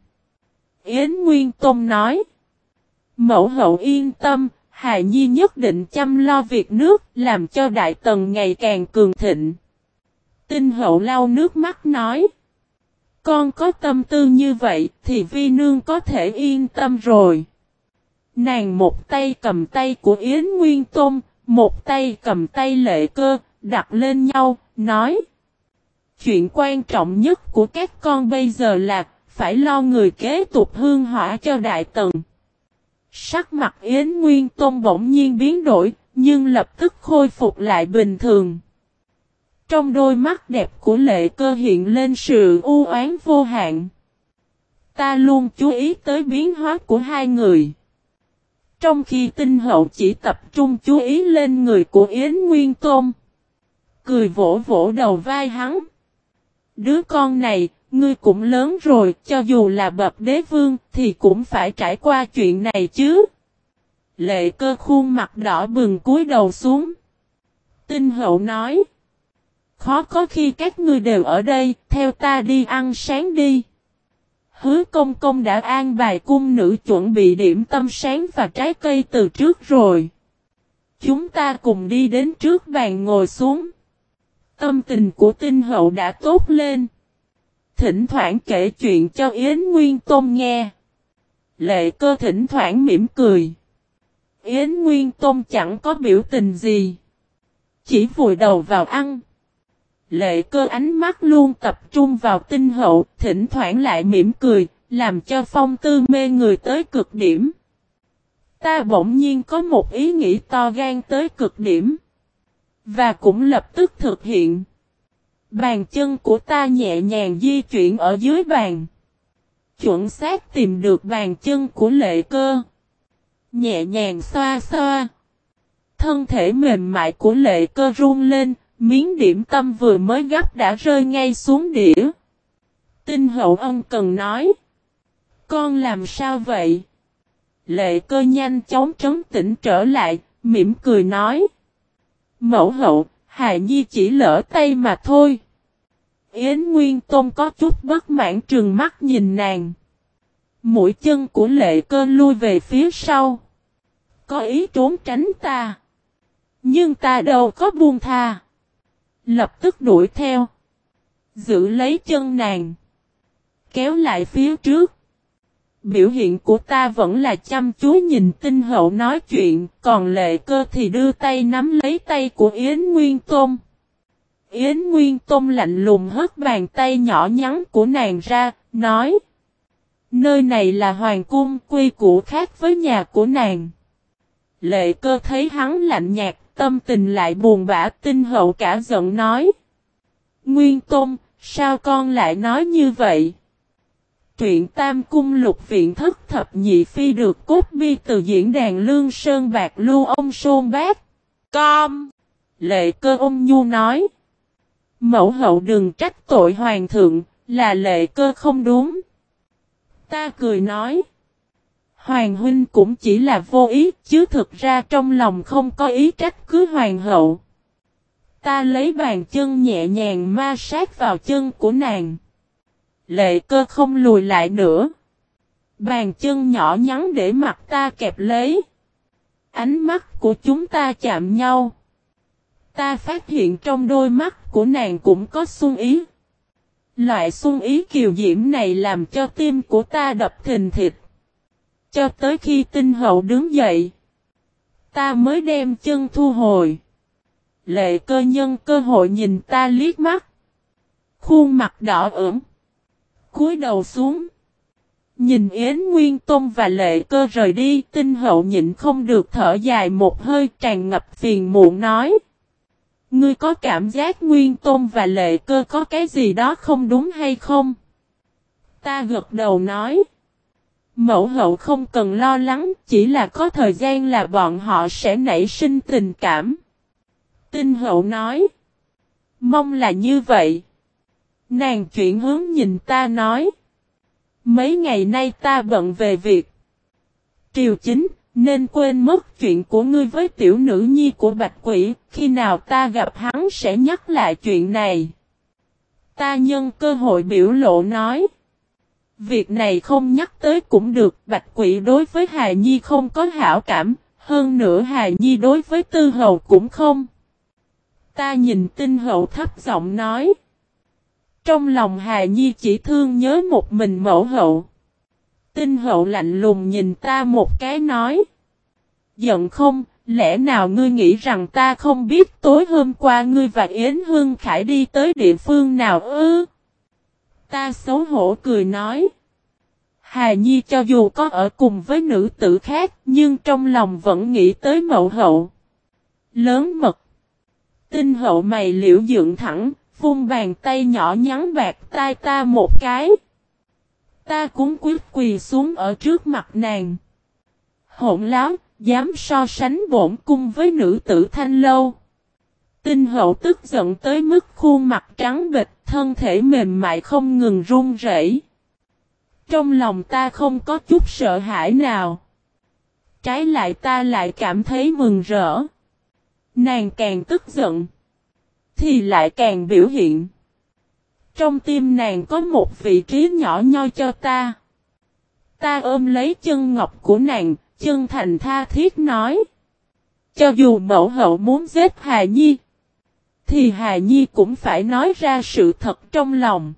Yến Nguyên Tôn nói. Mẫu hậu yên tâm, Hà Nhi nhất định chăm lo việc nước, làm cho Đại Tần ngày càng cường thịnh. Tinh hậu lau nước mắt nói. Con có tâm tư như vậy thì vi nương có thể yên tâm rồi. Nàng một tay cầm tay của Yến Nguyên Tôn, một tay cầm tay lệ cơ, đặt lên nhau, nói. Chuyện quan trọng nhất của các con bây giờ là phải lo người kế tục hương hỏa cho Đại Tần. Sắc mặt Yến Nguyên Tôn bỗng nhiên biến đổi, nhưng lập tức khôi phục lại bình thường. Trong đôi mắt đẹp của lệ cơ hiện lên sự u oán vô hạn. Ta luôn chú ý tới biến hóa của hai người. Trong khi tinh hậu chỉ tập trung chú ý lên người của Yến Nguyên Tôn. Cười vỗ vỗ đầu vai hắn. Đứa con này, ngươi cũng lớn rồi, cho dù là bậc đế vương, thì cũng phải trải qua chuyện này chứ. Lệ cơ khuôn mặt đỏ bừng cúi đầu xuống. Tinh hậu nói. Khó có khi các ngươi đều ở đây, theo ta đi ăn sáng đi. Hứa công công đã an bài cung nữ chuẩn bị điểm tâm sáng và trái cây từ trước rồi. Chúng ta cùng đi đến trước bàn ngồi xuống. Tâm tình của tinh hậu đã tốt lên. Thỉnh thoảng kể chuyện cho Yến Nguyên Tôn nghe. Lệ cơ thỉnh thoảng mỉm cười. Yến Nguyên Tôn chẳng có biểu tình gì. Chỉ vùi đầu vào ăn. Lệ cơ ánh mắt luôn tập trung vào tinh hậu, thỉnh thoảng lại mỉm cười, làm cho phong tư mê người tới cực điểm. Ta bỗng nhiên có một ý nghĩ to gan tới cực điểm. Và cũng lập tức thực hiện. Bàn chân của ta nhẹ nhàng di chuyển ở dưới bàn. Chuẩn xác tìm được bàn chân của lệ cơ. Nhẹ nhàng xoa xoa. Thân thể mềm mại của lệ cơ run lên, miếng điểm tâm vừa mới gấp đã rơi ngay xuống đĩa. Tinh hậu ân cần nói. Con làm sao vậy? Lệ cơ nhanh chóng trấn tĩnh trở lại, mỉm cười nói. Mẫu hậu, Hà Nhi chỉ lỡ tay mà thôi. Yến Nguyên Tôn có chút bất mãn trừng mắt nhìn nàng. Mũi chân của lệ cơ lui về phía sau. Có ý trốn tránh ta. Nhưng ta đâu có buông tha. Lập tức đuổi theo. Giữ lấy chân nàng. Kéo lại phía trước. Biểu hiện của ta vẫn là chăm chú nhìn tinh hậu nói chuyện, còn lệ cơ thì đưa tay nắm lấy tay của Yến Nguyên Tôn. Yến Nguyên Tông lạnh lùng hất bàn tay nhỏ nhắn của nàng ra, nói. Nơi này là hoàng cung quy củ khác với nhà của nàng. Lệ cơ thấy hắn lạnh nhạt, tâm tình lại buồn bã tinh hậu cả giận nói. Nguyên Tôn, sao con lại nói như vậy? Truyện Tam Cung Lục Viện Thất Thập Nhị Phi được cốt bi từ diễn đàn Lương Sơn Bạc Lưu ông Sôn Bác. Com. Lệ cơ ông Nhu nói. Mẫu hậu đừng trách tội hoàng thượng, là lệ cơ không đúng. Ta cười nói. Hoàng huynh cũng chỉ là vô ý, chứ thực ra trong lòng không có ý trách cứ hoàng hậu. Ta lấy bàn chân nhẹ nhàng ma sát vào chân của nàng. Lệ cơ không lùi lại nữa. Bàn chân nhỏ nhắn để mặt ta kẹp lấy. Ánh mắt của chúng ta chạm nhau. Ta phát hiện trong đôi mắt của nàng cũng có xuân ý. Loại xuân ý kiều diễm này làm cho tim của ta đập thình thịt. Cho tới khi tinh hậu đứng dậy. Ta mới đem chân thu hồi. Lệ cơ nhân cơ hội nhìn ta liếc mắt. Khuôn mặt đỏ ửng cúi đầu xuống. Nhìn Yến Nguyên Tôn và lệ cơ rời đi, tinh hậu nhịn không được thở dài một hơi tràn ngập phiền muộn nói. Ngươi có cảm giác Nguyên Tôn và lệ cơ có cái gì đó không đúng hay không? Ta gật đầu nói. Mẫu hậu không cần lo lắng, chỉ là có thời gian là bọn họ sẽ nảy sinh tình cảm. Tinh hậu nói. Mong là như vậy. Nàng chuyển hướng nhìn ta nói. Mấy ngày nay ta bận về việc. Triều chính, nên quên mất chuyện của ngươi với tiểu nữ nhi của Bạch Quỷ, khi nào ta gặp hắn sẽ nhắc lại chuyện này. Ta nhân cơ hội biểu lộ nói. Việc này không nhắc tới cũng được, Bạch Quỷ đối với Hà Nhi không có hảo cảm, hơn nữa Hà Nhi đối với Tư Hầu cũng không. Ta nhìn tinh hậu thấp giọng nói. Trong lòng Hà Nhi chỉ thương nhớ một mình mẫu hậu. Tinh hậu lạnh lùng nhìn ta một cái nói. Giận không, lẽ nào ngươi nghĩ rằng ta không biết tối hôm qua ngươi và Yến Hương Khải đi tới địa phương nào ư? Ta xấu hổ cười nói. Hà Nhi cho dù có ở cùng với nữ tử khác, nhưng trong lòng vẫn nghĩ tới mậu hậu. Lớn mật. Tinh hậu mày liễu dựng thẳng, phun bàn tay nhỏ nhắn bạc tai ta một cái. Ta cũng quyết quỳ xuống ở trước mặt nàng. Hỗn láo, dám so sánh bổn cung với nữ tử thanh lâu. Tinh hậu tức giận tới mức khuôn mặt trắng bịch, thân thể mềm mại không ngừng run rẩy. Trong lòng ta không có chút sợ hãi nào. Trái lại ta lại cảm thấy mừng rỡ. Nàng càng tức giận. Thì lại càng biểu hiện. Trong tim nàng có một vị trí nhỏ nhoi cho ta. Ta ôm lấy chân ngọc của nàng, chân thành tha thiết nói. Cho dù mẫu hậu muốn giết Hà Nhi, thì Hà Nhi cũng phải nói ra sự thật trong lòng.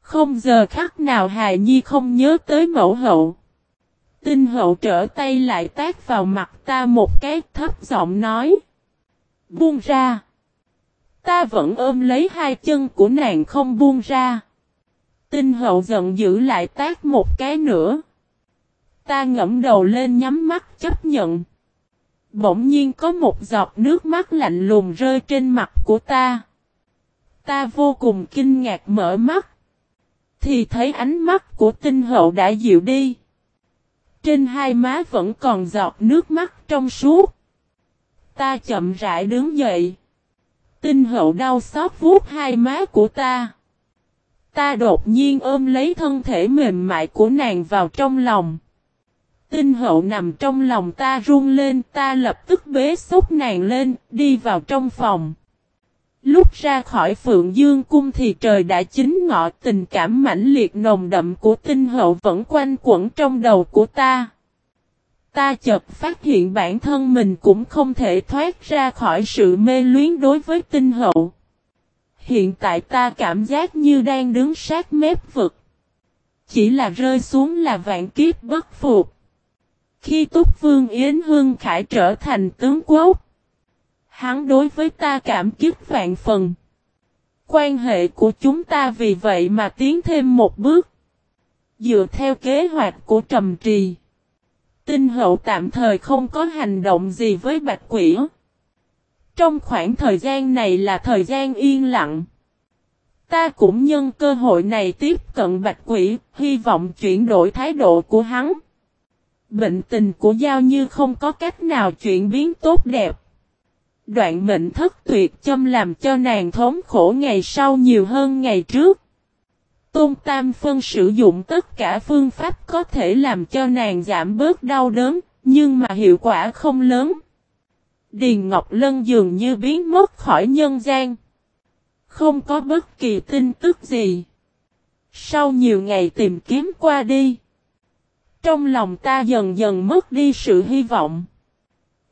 Không giờ khắc nào Hà Nhi không nhớ tới mẫu hậu. Tinh hậu trở tay lại tác vào mặt ta một cái thấp giọng nói. Buông ra. Ta vẫn ôm lấy hai chân của nàng không buông ra. Tinh hậu giận dữ lại tác một cái nữa. Ta ngẫm đầu lên nhắm mắt chấp nhận. Bỗng nhiên có một giọt nước mắt lạnh lùng rơi trên mặt của ta. Ta vô cùng kinh ngạc mở mắt. Thì thấy ánh mắt của tinh hậu đã dịu đi. Trên hai má vẫn còn giọt nước mắt trong suốt. Ta chậm rãi đứng dậy. Tinh hậu đau xót vuốt hai má của ta. Ta đột nhiên ôm lấy thân thể mềm mại của nàng vào trong lòng. Tinh hậu nằm trong lòng ta run lên, ta lập tức bế xúc nàng lên, đi vào trong phòng. Lúc ra khỏi Phượng Dương Cung thì trời đã chín ngọ tình cảm mãnh liệt nồng đậm của tinh hậu vẫn quanh quẩn trong đầu của ta. Ta chợt phát hiện bản thân mình cũng không thể thoát ra khỏi sự mê luyến đối với tinh hậu. Hiện tại ta cảm giác như đang đứng sát mép vực. Chỉ là rơi xuống là vạn kiếp bất phục. Khi Túc Vương Yến Hương Khải trở thành tướng quốc, hắn đối với ta cảm kích vạn phần. Quan hệ của chúng ta vì vậy mà tiến thêm một bước. Dựa theo kế hoạch của Trầm Trì, Tinh Hậu tạm thời không có hành động gì với Bạch Quỷ. Trong khoảng thời gian này là thời gian yên lặng. Ta cũng nhân cơ hội này tiếp cận Bạch Quỷ, hy vọng chuyển đổi thái độ của hắn. Bệnh tình của Giao Như không có cách nào chuyển biến tốt đẹp. Đoạn mệnh thất tuyệt châm làm cho nàng thống khổ ngày sau nhiều hơn ngày trước. Tôn Tam Phân sử dụng tất cả phương pháp có thể làm cho nàng giảm bớt đau đớn, nhưng mà hiệu quả không lớn. Điền Ngọc Lân dường như biến mất khỏi nhân gian. Không có bất kỳ tin tức gì. Sau nhiều ngày tìm kiếm qua đi. Trong lòng ta dần dần mất đi sự hy vọng.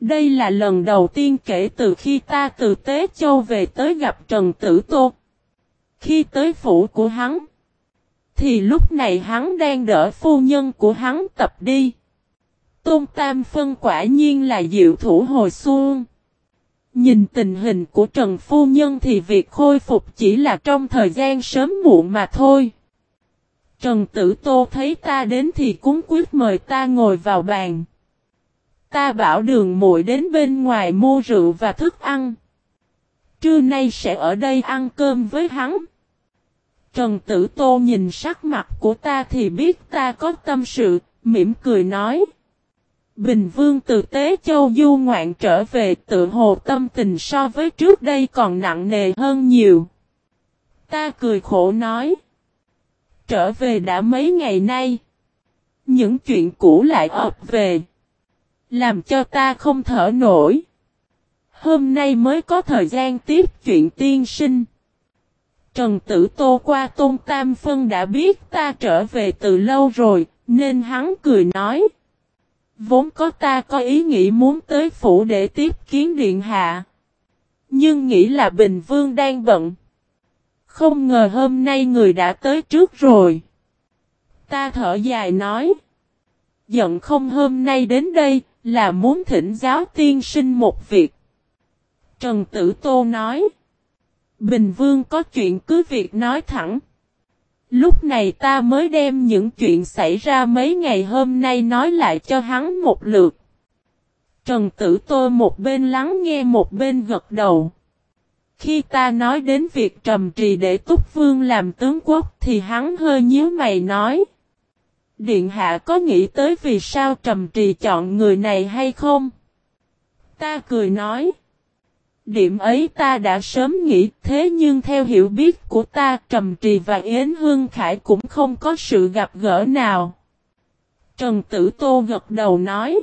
Đây là lần đầu tiên kể từ khi ta từ Tế Châu về tới gặp Trần Tử Tô. Khi tới phủ của hắn, thì lúc này hắn đang đỡ phu nhân của hắn tập đi. Tôn Tam Phân quả nhiên là diệu thủ hồi xuân. Nhìn tình hình của Trần Phu Nhân thì việc khôi phục chỉ là trong thời gian sớm muộn mà thôi. Trần Tử Tô thấy ta đến thì cúng quyết mời ta ngồi vào bàn. Ta bảo đường muội đến bên ngoài mua rượu và thức ăn. Trưa nay sẽ ở đây ăn cơm với hắn. Trần Tử Tô nhìn sắc mặt của ta thì biết ta có tâm sự, mỉm cười nói. Bình Vương từ Tế Châu du ngoạn trở về tự hồ tâm tình so với trước đây còn nặng nề hơn nhiều. Ta cười khổ nói trở về đã mấy ngày nay. Những chuyện cũ lại ập về. Làm cho ta không thở nổi. Hôm nay mới có thời gian tiếp chuyện tiên sinh. Trần Tử Tô qua Tôn Tam Phân đã biết ta trở về từ lâu rồi, nên hắn cười nói. Vốn có ta có ý nghĩ muốn tới phủ để tiếp kiến điện hạ. Nhưng nghĩ là Bình Vương đang bận. Không ngờ hôm nay người đã tới trước rồi. Ta thở dài nói. Giận không hôm nay đến đây, là muốn thỉnh giáo tiên sinh một việc. Trần Tử Tô nói. Bình Vương có chuyện cứ việc nói thẳng. Lúc này ta mới đem những chuyện xảy ra mấy ngày hôm nay nói lại cho hắn một lượt. Trần Tử Tô một bên lắng nghe một bên gật đầu. Khi ta nói đến việc trầm trì để Túc Vương làm tướng quốc thì hắn hơi nhíu mày nói. Điện hạ có nghĩ tới vì sao trầm trì chọn người này hay không? Ta cười nói. Điểm ấy ta đã sớm nghĩ, thế nhưng theo hiểu biết của ta, Trầm Trì và Yến Hương Khải cũng không có sự gặp gỡ nào. Trần Tử Tô gật đầu nói.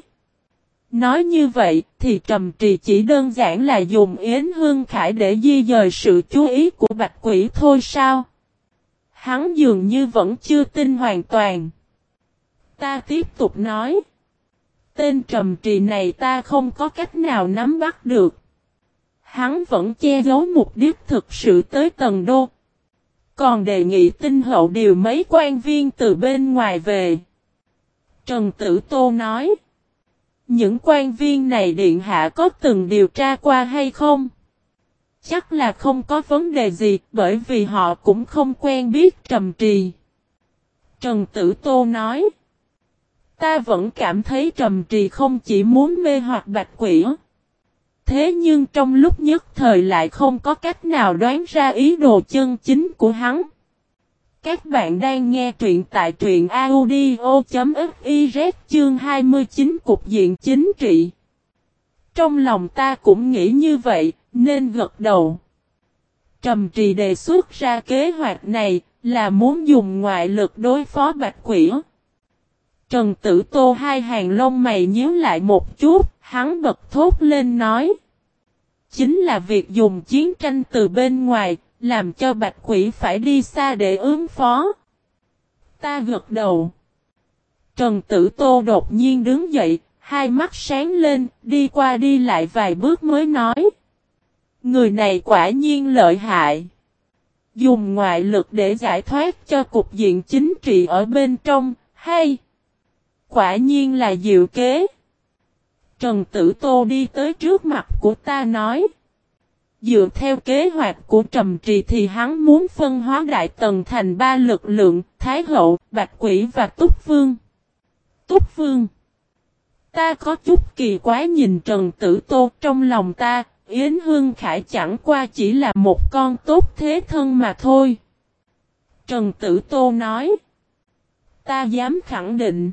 Nói như vậy, thì Trầm Trì chỉ đơn giản là dùng Yến Hương Khải để di dời sự chú ý của Bạch Quỷ thôi sao? Hắn dường như vẫn chưa tin hoàn toàn. Ta tiếp tục nói. Tên Trầm Trì này ta không có cách nào nắm bắt được. Hắn vẫn che giấu mục đích thực sự tới tầng đô. Còn đề nghị tinh hậu điều mấy quan viên từ bên ngoài về. Trần Tử Tô nói. Những quan viên này điện hạ có từng điều tra qua hay không? Chắc là không có vấn đề gì, bởi vì họ cũng không quen biết trầm trì. Trần Tử Tô nói. Ta vẫn cảm thấy trầm trì không chỉ muốn mê hoặc bạch quỷ. Thế nhưng trong lúc nhất thời lại không có cách nào đoán ra ý đồ chân chính của hắn. Các bạn đang nghe truyện tại truyện audio.fiz chương 29 Cục diện chính trị. Trong lòng ta cũng nghĩ như vậy, nên gật đầu. Trầm trì đề xuất ra kế hoạch này, là muốn dùng ngoại lực đối phó bạch quỷ. Trần Tử Tô hai hàng lông mày nhíu lại một chút, hắn bật thốt lên nói. Chính là việc dùng chiến tranh từ bên ngoài, làm cho bạch quỷ phải đi xa để ứng phó. Ta gật đầu. Trần Tử Tô đột nhiên đứng dậy, hai mắt sáng lên, đi qua đi lại vài bước mới nói. Người này quả nhiên lợi hại. Dùng ngoại lực để giải thoát cho cục diện chính trị ở bên trong, hay? Quả nhiên là diệu kế. Trần Tử Tô đi tới trước mặt của ta nói. Dựa theo kế hoạch của Trầm Trì thì hắn muốn phân hóa Đại Tần thành ba lực lượng, Thái Hậu, Bạch Quỷ và Túc Vương. Túc Vương Ta có chút kỳ quái nhìn Trần Tử Tô trong lòng ta, Yến Hương Khải chẳng qua chỉ là một con tốt thế thân mà thôi. Trần Tử Tô nói. Ta dám khẳng định.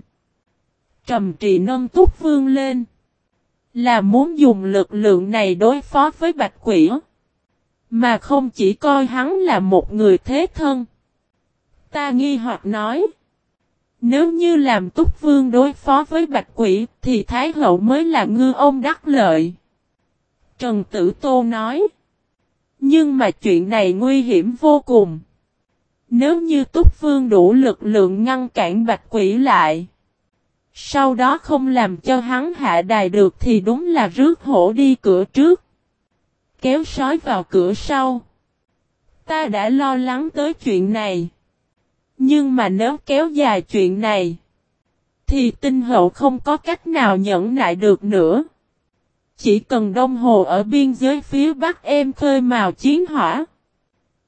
Trầm trì nâng túc vương lên. Là muốn dùng lực lượng này đối phó với bạch quỷ. Mà không chỉ coi hắn là một người thế thân. Ta nghi hoặc nói. Nếu như làm túc vương đối phó với bạch quỷ, thì Thái hậu mới là ngư ông đắc lợi. Trần Tử Tô nói. Nhưng mà chuyện này nguy hiểm vô cùng. Nếu như túc vương đủ lực lượng ngăn cản bạch quỷ lại. Sau đó không làm cho hắn hạ đài được thì đúng là rước hổ đi cửa trước. Kéo sói vào cửa sau. Ta đã lo lắng tới chuyện này. Nhưng mà nếu kéo dài chuyện này. Thì tinh hậu không có cách nào nhẫn nại được nữa. Chỉ cần đông hồ ở biên giới phía bắc em khơi mào chiến hỏa.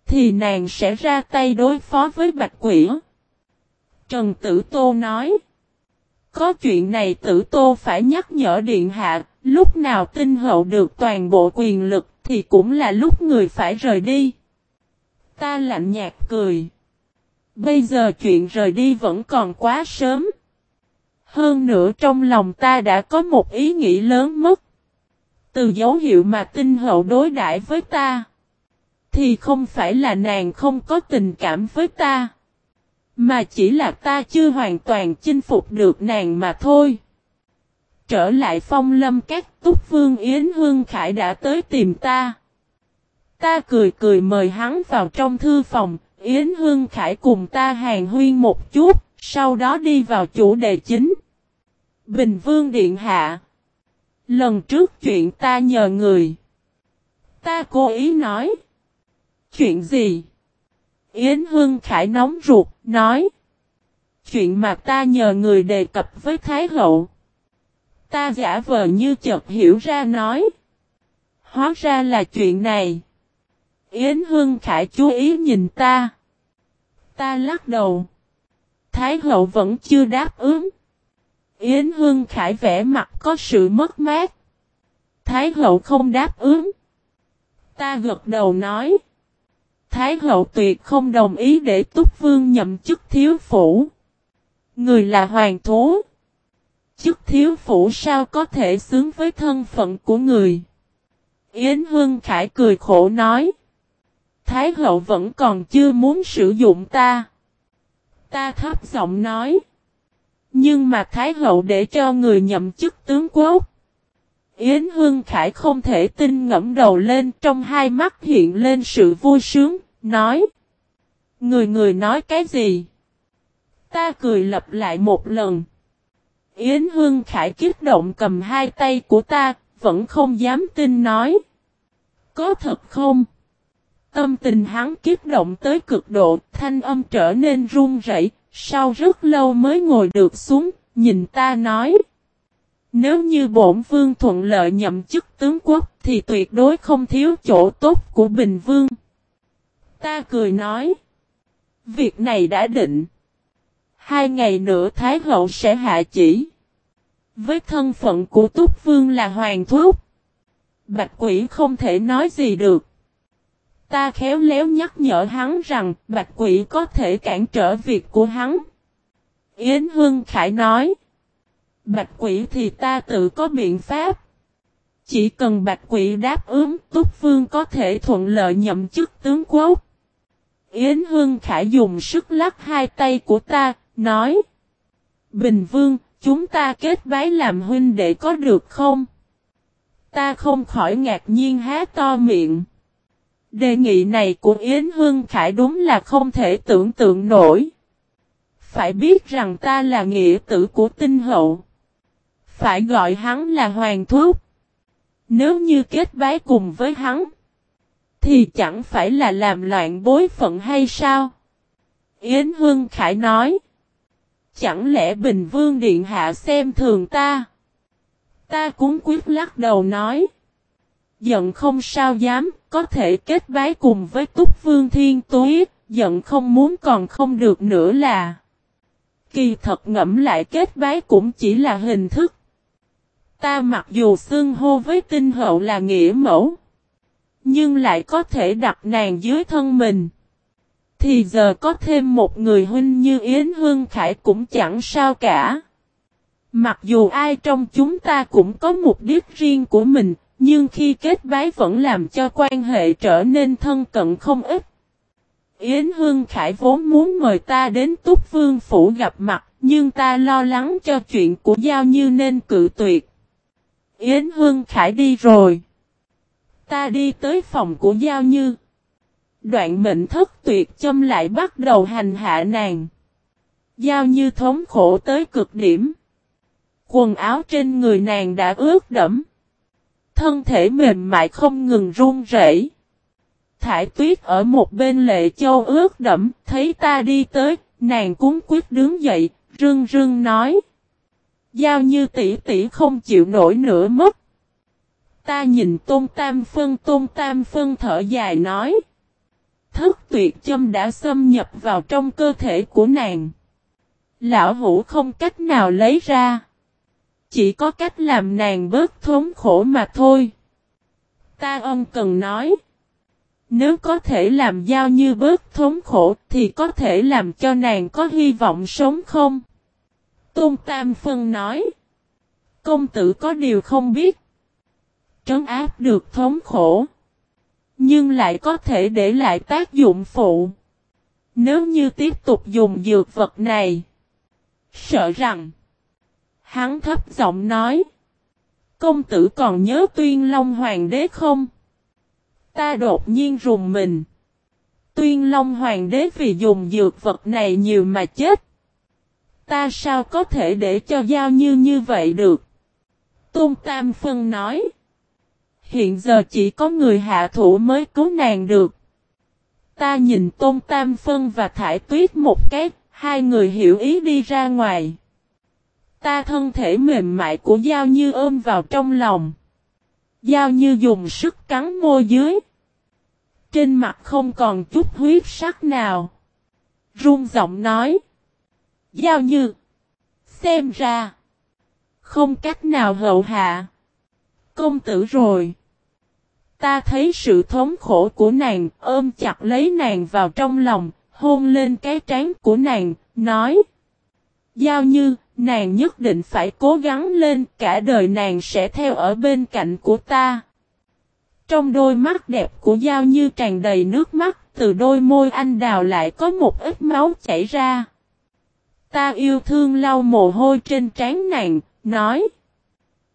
Thì nàng sẽ ra tay đối phó với bạch quỷ. Trần Tử Tô nói. Có chuyện này tử tô phải nhắc nhở điện hạ, lúc nào tinh hậu được toàn bộ quyền lực thì cũng là lúc người phải rời đi. Ta lạnh nhạt cười. Bây giờ chuyện rời đi vẫn còn quá sớm. Hơn nữa trong lòng ta đã có một ý nghĩ lớn mất. Từ dấu hiệu mà tinh hậu đối đãi với ta. Thì không phải là nàng không có tình cảm với ta. Mà chỉ là ta chưa hoàn toàn chinh phục được nàng mà thôi. Trở lại phong lâm các túc vương Yến Hương Khải đã tới tìm ta. Ta cười cười mời hắn vào trong thư phòng, Yến Hương Khải cùng ta hàng huyên một chút, sau đó đi vào chủ đề chính. Bình Vương Điện Hạ Lần trước chuyện ta nhờ người. Ta cố ý nói. Chuyện gì? Yến Hương Khải nóng ruột, nói. Chuyện mà ta nhờ người đề cập với Thái Hậu. Ta giả vờ như chợt hiểu ra nói. Hóa ra là chuyện này. Yến Hương Khải chú ý nhìn ta. Ta lắc đầu. Thái hậu vẫn chưa đáp ứng. Yến Hương Khải vẽ mặt có sự mất mát. Thái hậu không đáp ứng. Ta gật đầu nói. Thái hậu tuyệt không đồng ý để Túc Vương nhậm chức thiếu phủ. Người là hoàng thú. Chức thiếu phủ sao có thể xứng với thân phận của người. Yến Hương Khải cười khổ nói. Thái hậu vẫn còn chưa muốn sử dụng ta. Ta thấp giọng nói. Nhưng mà Thái hậu để cho người nhậm chức tướng quốc. Yến Hương Khải không thể tin ngẫm đầu lên trong hai mắt hiện lên sự vui sướng, nói. Người người nói cái gì? Ta cười lặp lại một lần. Yến Hương Khải kích động cầm hai tay của ta, vẫn không dám tin nói. Có thật không? Tâm tình hắn kích động tới cực độ, thanh âm trở nên run rẩy, sau rất lâu mới ngồi được xuống, nhìn ta nói. Nếu như bổn vương thuận lợi nhậm chức tướng quốc thì tuyệt đối không thiếu chỗ tốt của Bình Vương. Ta cười nói. Việc này đã định. Hai ngày nữa Thái Hậu sẽ hạ chỉ. Với thân phận của Túc Vương là Hoàng Thúc. Bạch quỷ không thể nói gì được. Ta khéo léo nhắc nhở hắn rằng bạch quỷ có thể cản trở việc của hắn. Yến Hương Khải nói. Bạch quỷ thì ta tự có biện pháp. Chỉ cần bạch quỷ đáp ứng, Túc Vương có thể thuận lợi nhậm chức tướng quốc. Yến Hương Khải dùng sức lắc hai tay của ta, nói. Bình Vương, chúng ta kết bái làm huynh đệ có được không? Ta không khỏi ngạc nhiên há to miệng. Đề nghị này của Yến Hương Khải đúng là không thể tưởng tượng nổi. Phải biết rằng ta là nghĩa tử của tinh hậu. Phải gọi hắn là hoàng thúc. Nếu như kết bái cùng với hắn. Thì chẳng phải là làm loạn bối phận hay sao? Yến Hương Khải nói. Chẳng lẽ Bình Vương Điện Hạ xem thường ta? Ta cũng quyết lắc đầu nói. Giận không sao dám, có thể kết bái cùng với Túc Vương Thiên Tuế, giận không muốn còn không được nữa là. Kỳ thật ngẫm lại kết bái cũng chỉ là hình thức. Ta mặc dù xưng hô với tinh hậu là nghĩa mẫu. Nhưng lại có thể đặt nàng dưới thân mình. Thì giờ có thêm một người huynh như Yến Hương Khải cũng chẳng sao cả. Mặc dù ai trong chúng ta cũng có mục đích riêng của mình, nhưng khi kết bái vẫn làm cho quan hệ trở nên thân cận không ít. Yến Hương Khải vốn muốn mời ta đến Túc Vương Phủ gặp mặt, nhưng ta lo lắng cho chuyện của Giao Như nên cự tuyệt. Yến Hương Khải đi rồi. Ta đi tới phòng của Giao Như. Đoạn mệnh thất tuyệt châm lại bắt đầu hành hạ nàng. Giao Như thống khổ tới cực điểm. Quần áo trên người nàng đã ướt đẫm. Thân thể mềm mại không ngừng run rẩy. Thải tuyết ở một bên lệ châu ướt đẫm, thấy ta đi tới, nàng cúng quyết đứng dậy, rưng rưng nói. Giao như tỷ tỷ không chịu nổi nữa mất. Ta nhìn Tôn Tam Phân, Tôn Tam Phân thở dài nói. Thất tuyệt châm đã xâm nhập vào trong cơ thể của nàng. Lão hủ không cách nào lấy ra. Chỉ có cách làm nàng bớt thốn khổ mà thôi. Ta ông cần nói. Nếu có thể làm giao như bớt thốn khổ thì có thể làm cho nàng có hy vọng sống không? Tôn Tam Phân nói. Công tử có điều không biết. Trấn áp được thống khổ. Nhưng lại có thể để lại tác dụng phụ. Nếu như tiếp tục dùng dược vật này. Sợ rằng. Hắn thấp giọng nói. Công tử còn nhớ tuyên long hoàng đế không? Ta đột nhiên rùng mình. Tuyên long hoàng đế vì dùng dược vật này nhiều mà chết. Ta sao có thể để cho giao như như vậy được? Tôn Tam Phân nói. Hiện giờ chỉ có người hạ thủ mới cứu nàng được. Ta nhìn Tôn Tam Phân và Thải Tuyết một cái, hai người hiểu ý đi ra ngoài. Ta thân thể mềm mại của Giao Như ôm vào trong lòng. Giao Như dùng sức cắn môi dưới. Trên mặt không còn chút huyết sắc nào. run giọng nói. Giao như. Xem ra. Không cách nào hậu hạ. Công tử rồi. Ta thấy sự thống khổ của nàng, ôm chặt lấy nàng vào trong lòng, hôn lên cái trán của nàng, nói. Giao như, nàng nhất định phải cố gắng lên, cả đời nàng sẽ theo ở bên cạnh của ta. Trong đôi mắt đẹp của Giao như tràn đầy nước mắt, từ đôi môi anh đào lại có một ít máu chảy ra. Ta yêu thương lau mồ hôi trên trán nàng, nói.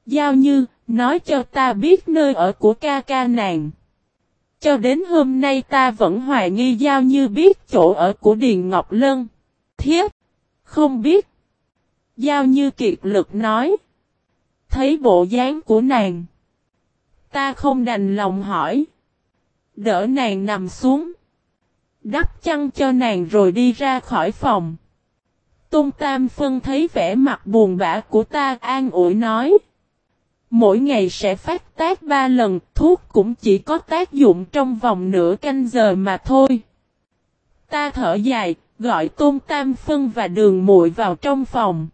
Giao như, nói cho ta biết nơi ở của ca ca nàng. Cho đến hôm nay ta vẫn hoài nghi Giao như biết chỗ ở của Điền Ngọc Lân. Thiết, không biết. Giao như kiệt lực nói. Thấy bộ dáng của nàng. Ta không đành lòng hỏi. Đỡ nàng nằm xuống. Đắp chăn cho nàng rồi đi ra khỏi phòng. Tôn Tam Phân thấy vẻ mặt buồn bã của ta an ủi nói. Mỗi ngày sẽ phát tác ba lần, thuốc cũng chỉ có tác dụng trong vòng nửa canh giờ mà thôi. Ta thở dài, gọi Tôn Tam Phân và đường muội vào trong phòng.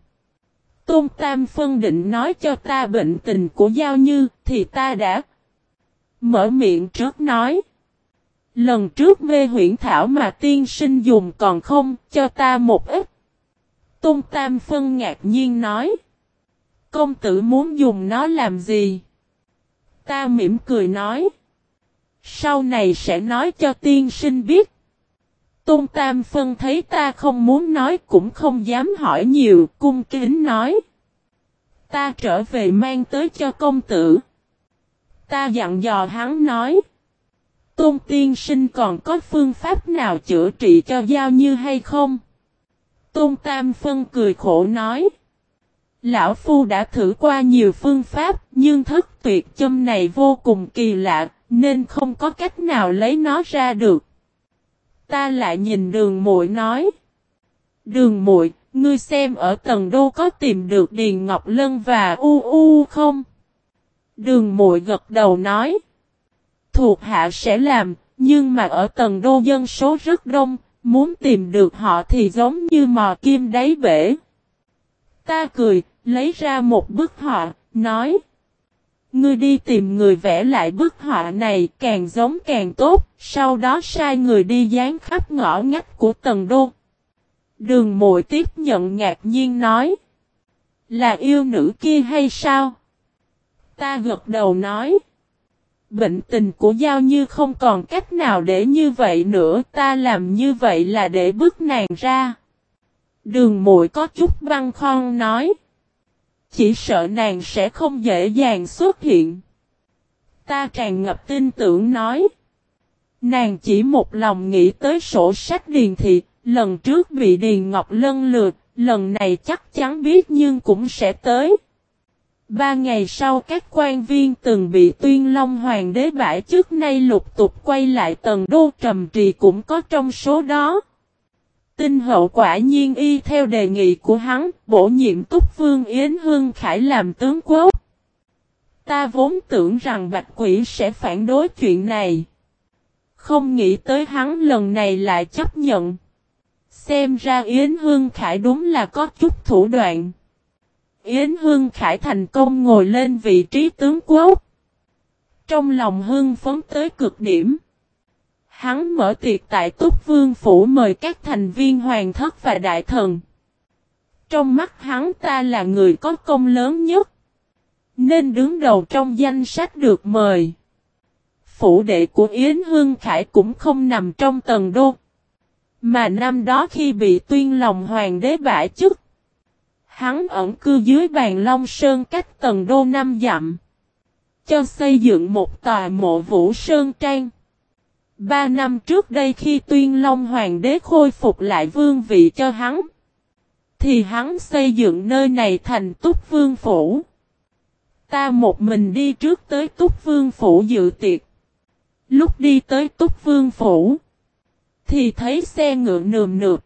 Tôn Tam Phân định nói cho ta bệnh tình của Giao Như, thì ta đã mở miệng trước nói. Lần trước mê huyển thảo mà tiên sinh dùng còn không, cho ta một ít. Tôn Tam Phân ngạc nhiên nói. Công tử muốn dùng nó làm gì? Ta mỉm cười nói. Sau này sẽ nói cho tiên sinh biết. Tôn Tam Phân thấy ta không muốn nói cũng không dám hỏi nhiều, cung kính nói. Ta trở về mang tới cho công tử. Ta dặn dò hắn nói. Tôn tiên sinh còn có phương pháp nào chữa trị cho Giao Như hay không? Tôn Tam Phân cười khổ nói. Lão Phu đã thử qua nhiều phương pháp, nhưng thất tuyệt châm này vô cùng kỳ lạ, nên không có cách nào lấy nó ra được. Ta lại nhìn đường muội nói. Đường muội ngươi xem ở tầng đô có tìm được Điền Ngọc Lân và U U không? Đường muội gật đầu nói. Thuộc hạ sẽ làm, nhưng mà ở tầng đô dân số rất đông, muốn tìm được họ thì giống như mò kim đáy bể. Ta cười, lấy ra một bức họa, nói. Ngươi đi tìm người vẽ lại bức họa này càng giống càng tốt, sau đó sai người đi dán khắp ngõ ngách của tầng đô. Đường mội tiếp nhận ngạc nhiên nói. Là yêu nữ kia hay sao? Ta gật đầu nói. Bệnh tình của Giao Như không còn cách nào để như vậy nữa, ta làm như vậy là để bước nàng ra. Đường mội có chút băng khoăn nói. Chỉ sợ nàng sẽ không dễ dàng xuất hiện. Ta tràn ngập tin tưởng nói. Nàng chỉ một lòng nghĩ tới sổ sách điền thị, lần trước bị Điền Ngọc Lân lượt, lần này chắc chắn biết nhưng cũng sẽ tới. Ba ngày sau các quan viên từng bị tuyên long hoàng đế bãi trước nay lục tục quay lại tầng đô trầm trì cũng có trong số đó. Tinh hậu quả nhiên y theo đề nghị của hắn, bổ nhiệm Túc Vương Yến Hương Khải làm tướng quốc. Ta vốn tưởng rằng Bạch Quỷ sẽ phản đối chuyện này. Không nghĩ tới hắn lần này lại chấp nhận. Xem ra Yến Hương Khải đúng là có chút thủ đoạn. Yến Hương Khải thành công ngồi lên vị trí tướng quốc. Trong lòng hương phấn tới cực điểm. Hắn mở tiệc tại Túc Vương Phủ mời các thành viên hoàng thất và đại thần. Trong mắt hắn ta là người có công lớn nhất. Nên đứng đầu trong danh sách được mời. Phủ đệ của Yến Hương Khải cũng không nằm trong tầng đô. Mà năm đó khi bị tuyên lòng hoàng đế bãi chức. Hắn ẩn cư dưới bàn Long Sơn cách tầng đô năm dặm. Cho xây dựng một tòa mộ vũ Sơn Trang. Ba năm trước đây khi tuyên Long Hoàng đế khôi phục lại vương vị cho hắn. Thì hắn xây dựng nơi này thành túc vương phủ. Ta một mình đi trước tới túc vương phủ dự tiệc. Lúc đi tới túc vương phủ. Thì thấy xe ngựa nườm nượp.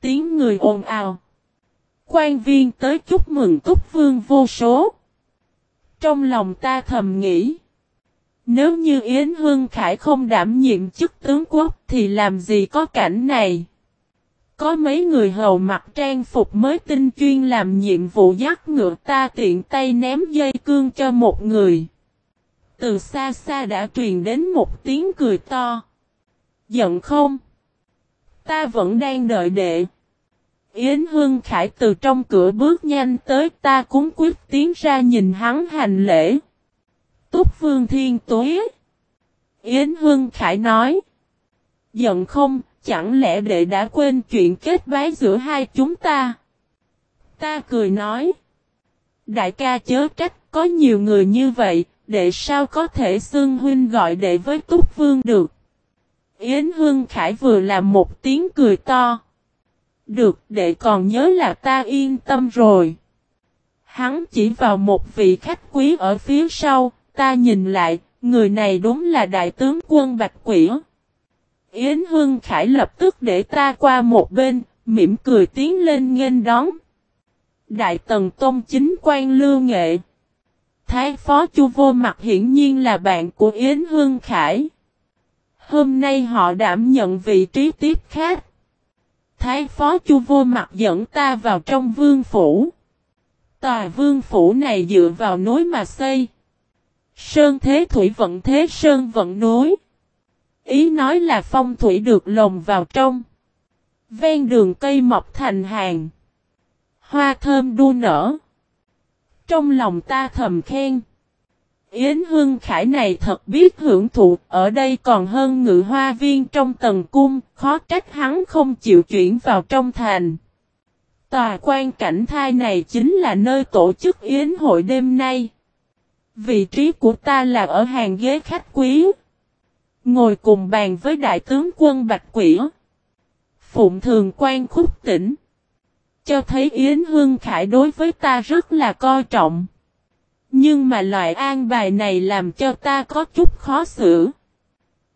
Tiếng người ồn ào quan viên tới chúc mừng túc vương vô số. Trong lòng ta thầm nghĩ. Nếu như Yến Hương Khải không đảm nhiệm chức tướng quốc thì làm gì có cảnh này. Có mấy người hầu mặc trang phục mới tinh chuyên làm nhiệm vụ dắt ngựa ta tiện tay ném dây cương cho một người. Từ xa xa đã truyền đến một tiếng cười to. Giận không? Ta vẫn đang đợi đệ. Yến Hương Khải từ trong cửa bước nhanh tới, ta cúng quyết tiến ra nhìn hắn hành lễ. Túc Vương Thiên Tuế. Yến Hương Khải nói. Giận không, chẳng lẽ đệ đã quên chuyện kết bái giữa hai chúng ta? Ta cười nói. Đại ca chớ trách, có nhiều người như vậy, đệ sao có thể xưng huynh gọi đệ với Túc Vương được? Yến Hương Khải vừa làm một tiếng cười to. Được, đệ còn nhớ là ta yên tâm rồi. Hắn chỉ vào một vị khách quý ở phía sau, ta nhìn lại, người này đúng là đại tướng quân Bạch Quỷ. Yến Hương Khải lập tức để ta qua một bên, mỉm cười tiến lên nghênh đón. Đại tần tôn chính quan lưu nghệ. Thái phó chu vô mặt hiển nhiên là bạn của Yến Hương Khải. Hôm nay họ đảm nhận vị trí tiếp khác. Thái phó chu vô mặt dẫn ta vào trong vương phủ. Tòa vương phủ này dựa vào núi mà xây. Sơn thế thủy vận thế sơn vận núi. Ý nói là phong thủy được lồng vào trong. Ven đường cây mọc thành hàng. Hoa thơm đua nở. Trong lòng ta thầm khen. Yến Hương Khải này thật biết hưởng thụ, ở đây còn hơn ngự hoa viên trong tầng cung, khó trách hắn không chịu chuyển vào trong thành. Tòa quan cảnh thai này chính là nơi tổ chức Yến hội đêm nay. Vị trí của ta là ở hàng ghế khách quý. Ngồi cùng bàn với đại tướng quân Bạch Quỷ. Phụng thường quan khúc tỉnh. Cho thấy Yến Hương Khải đối với ta rất là coi trọng. Nhưng mà loại an bài này làm cho ta có chút khó xử.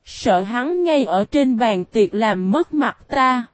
Sợ hắn ngay ở trên bàn tiệc làm mất mặt ta.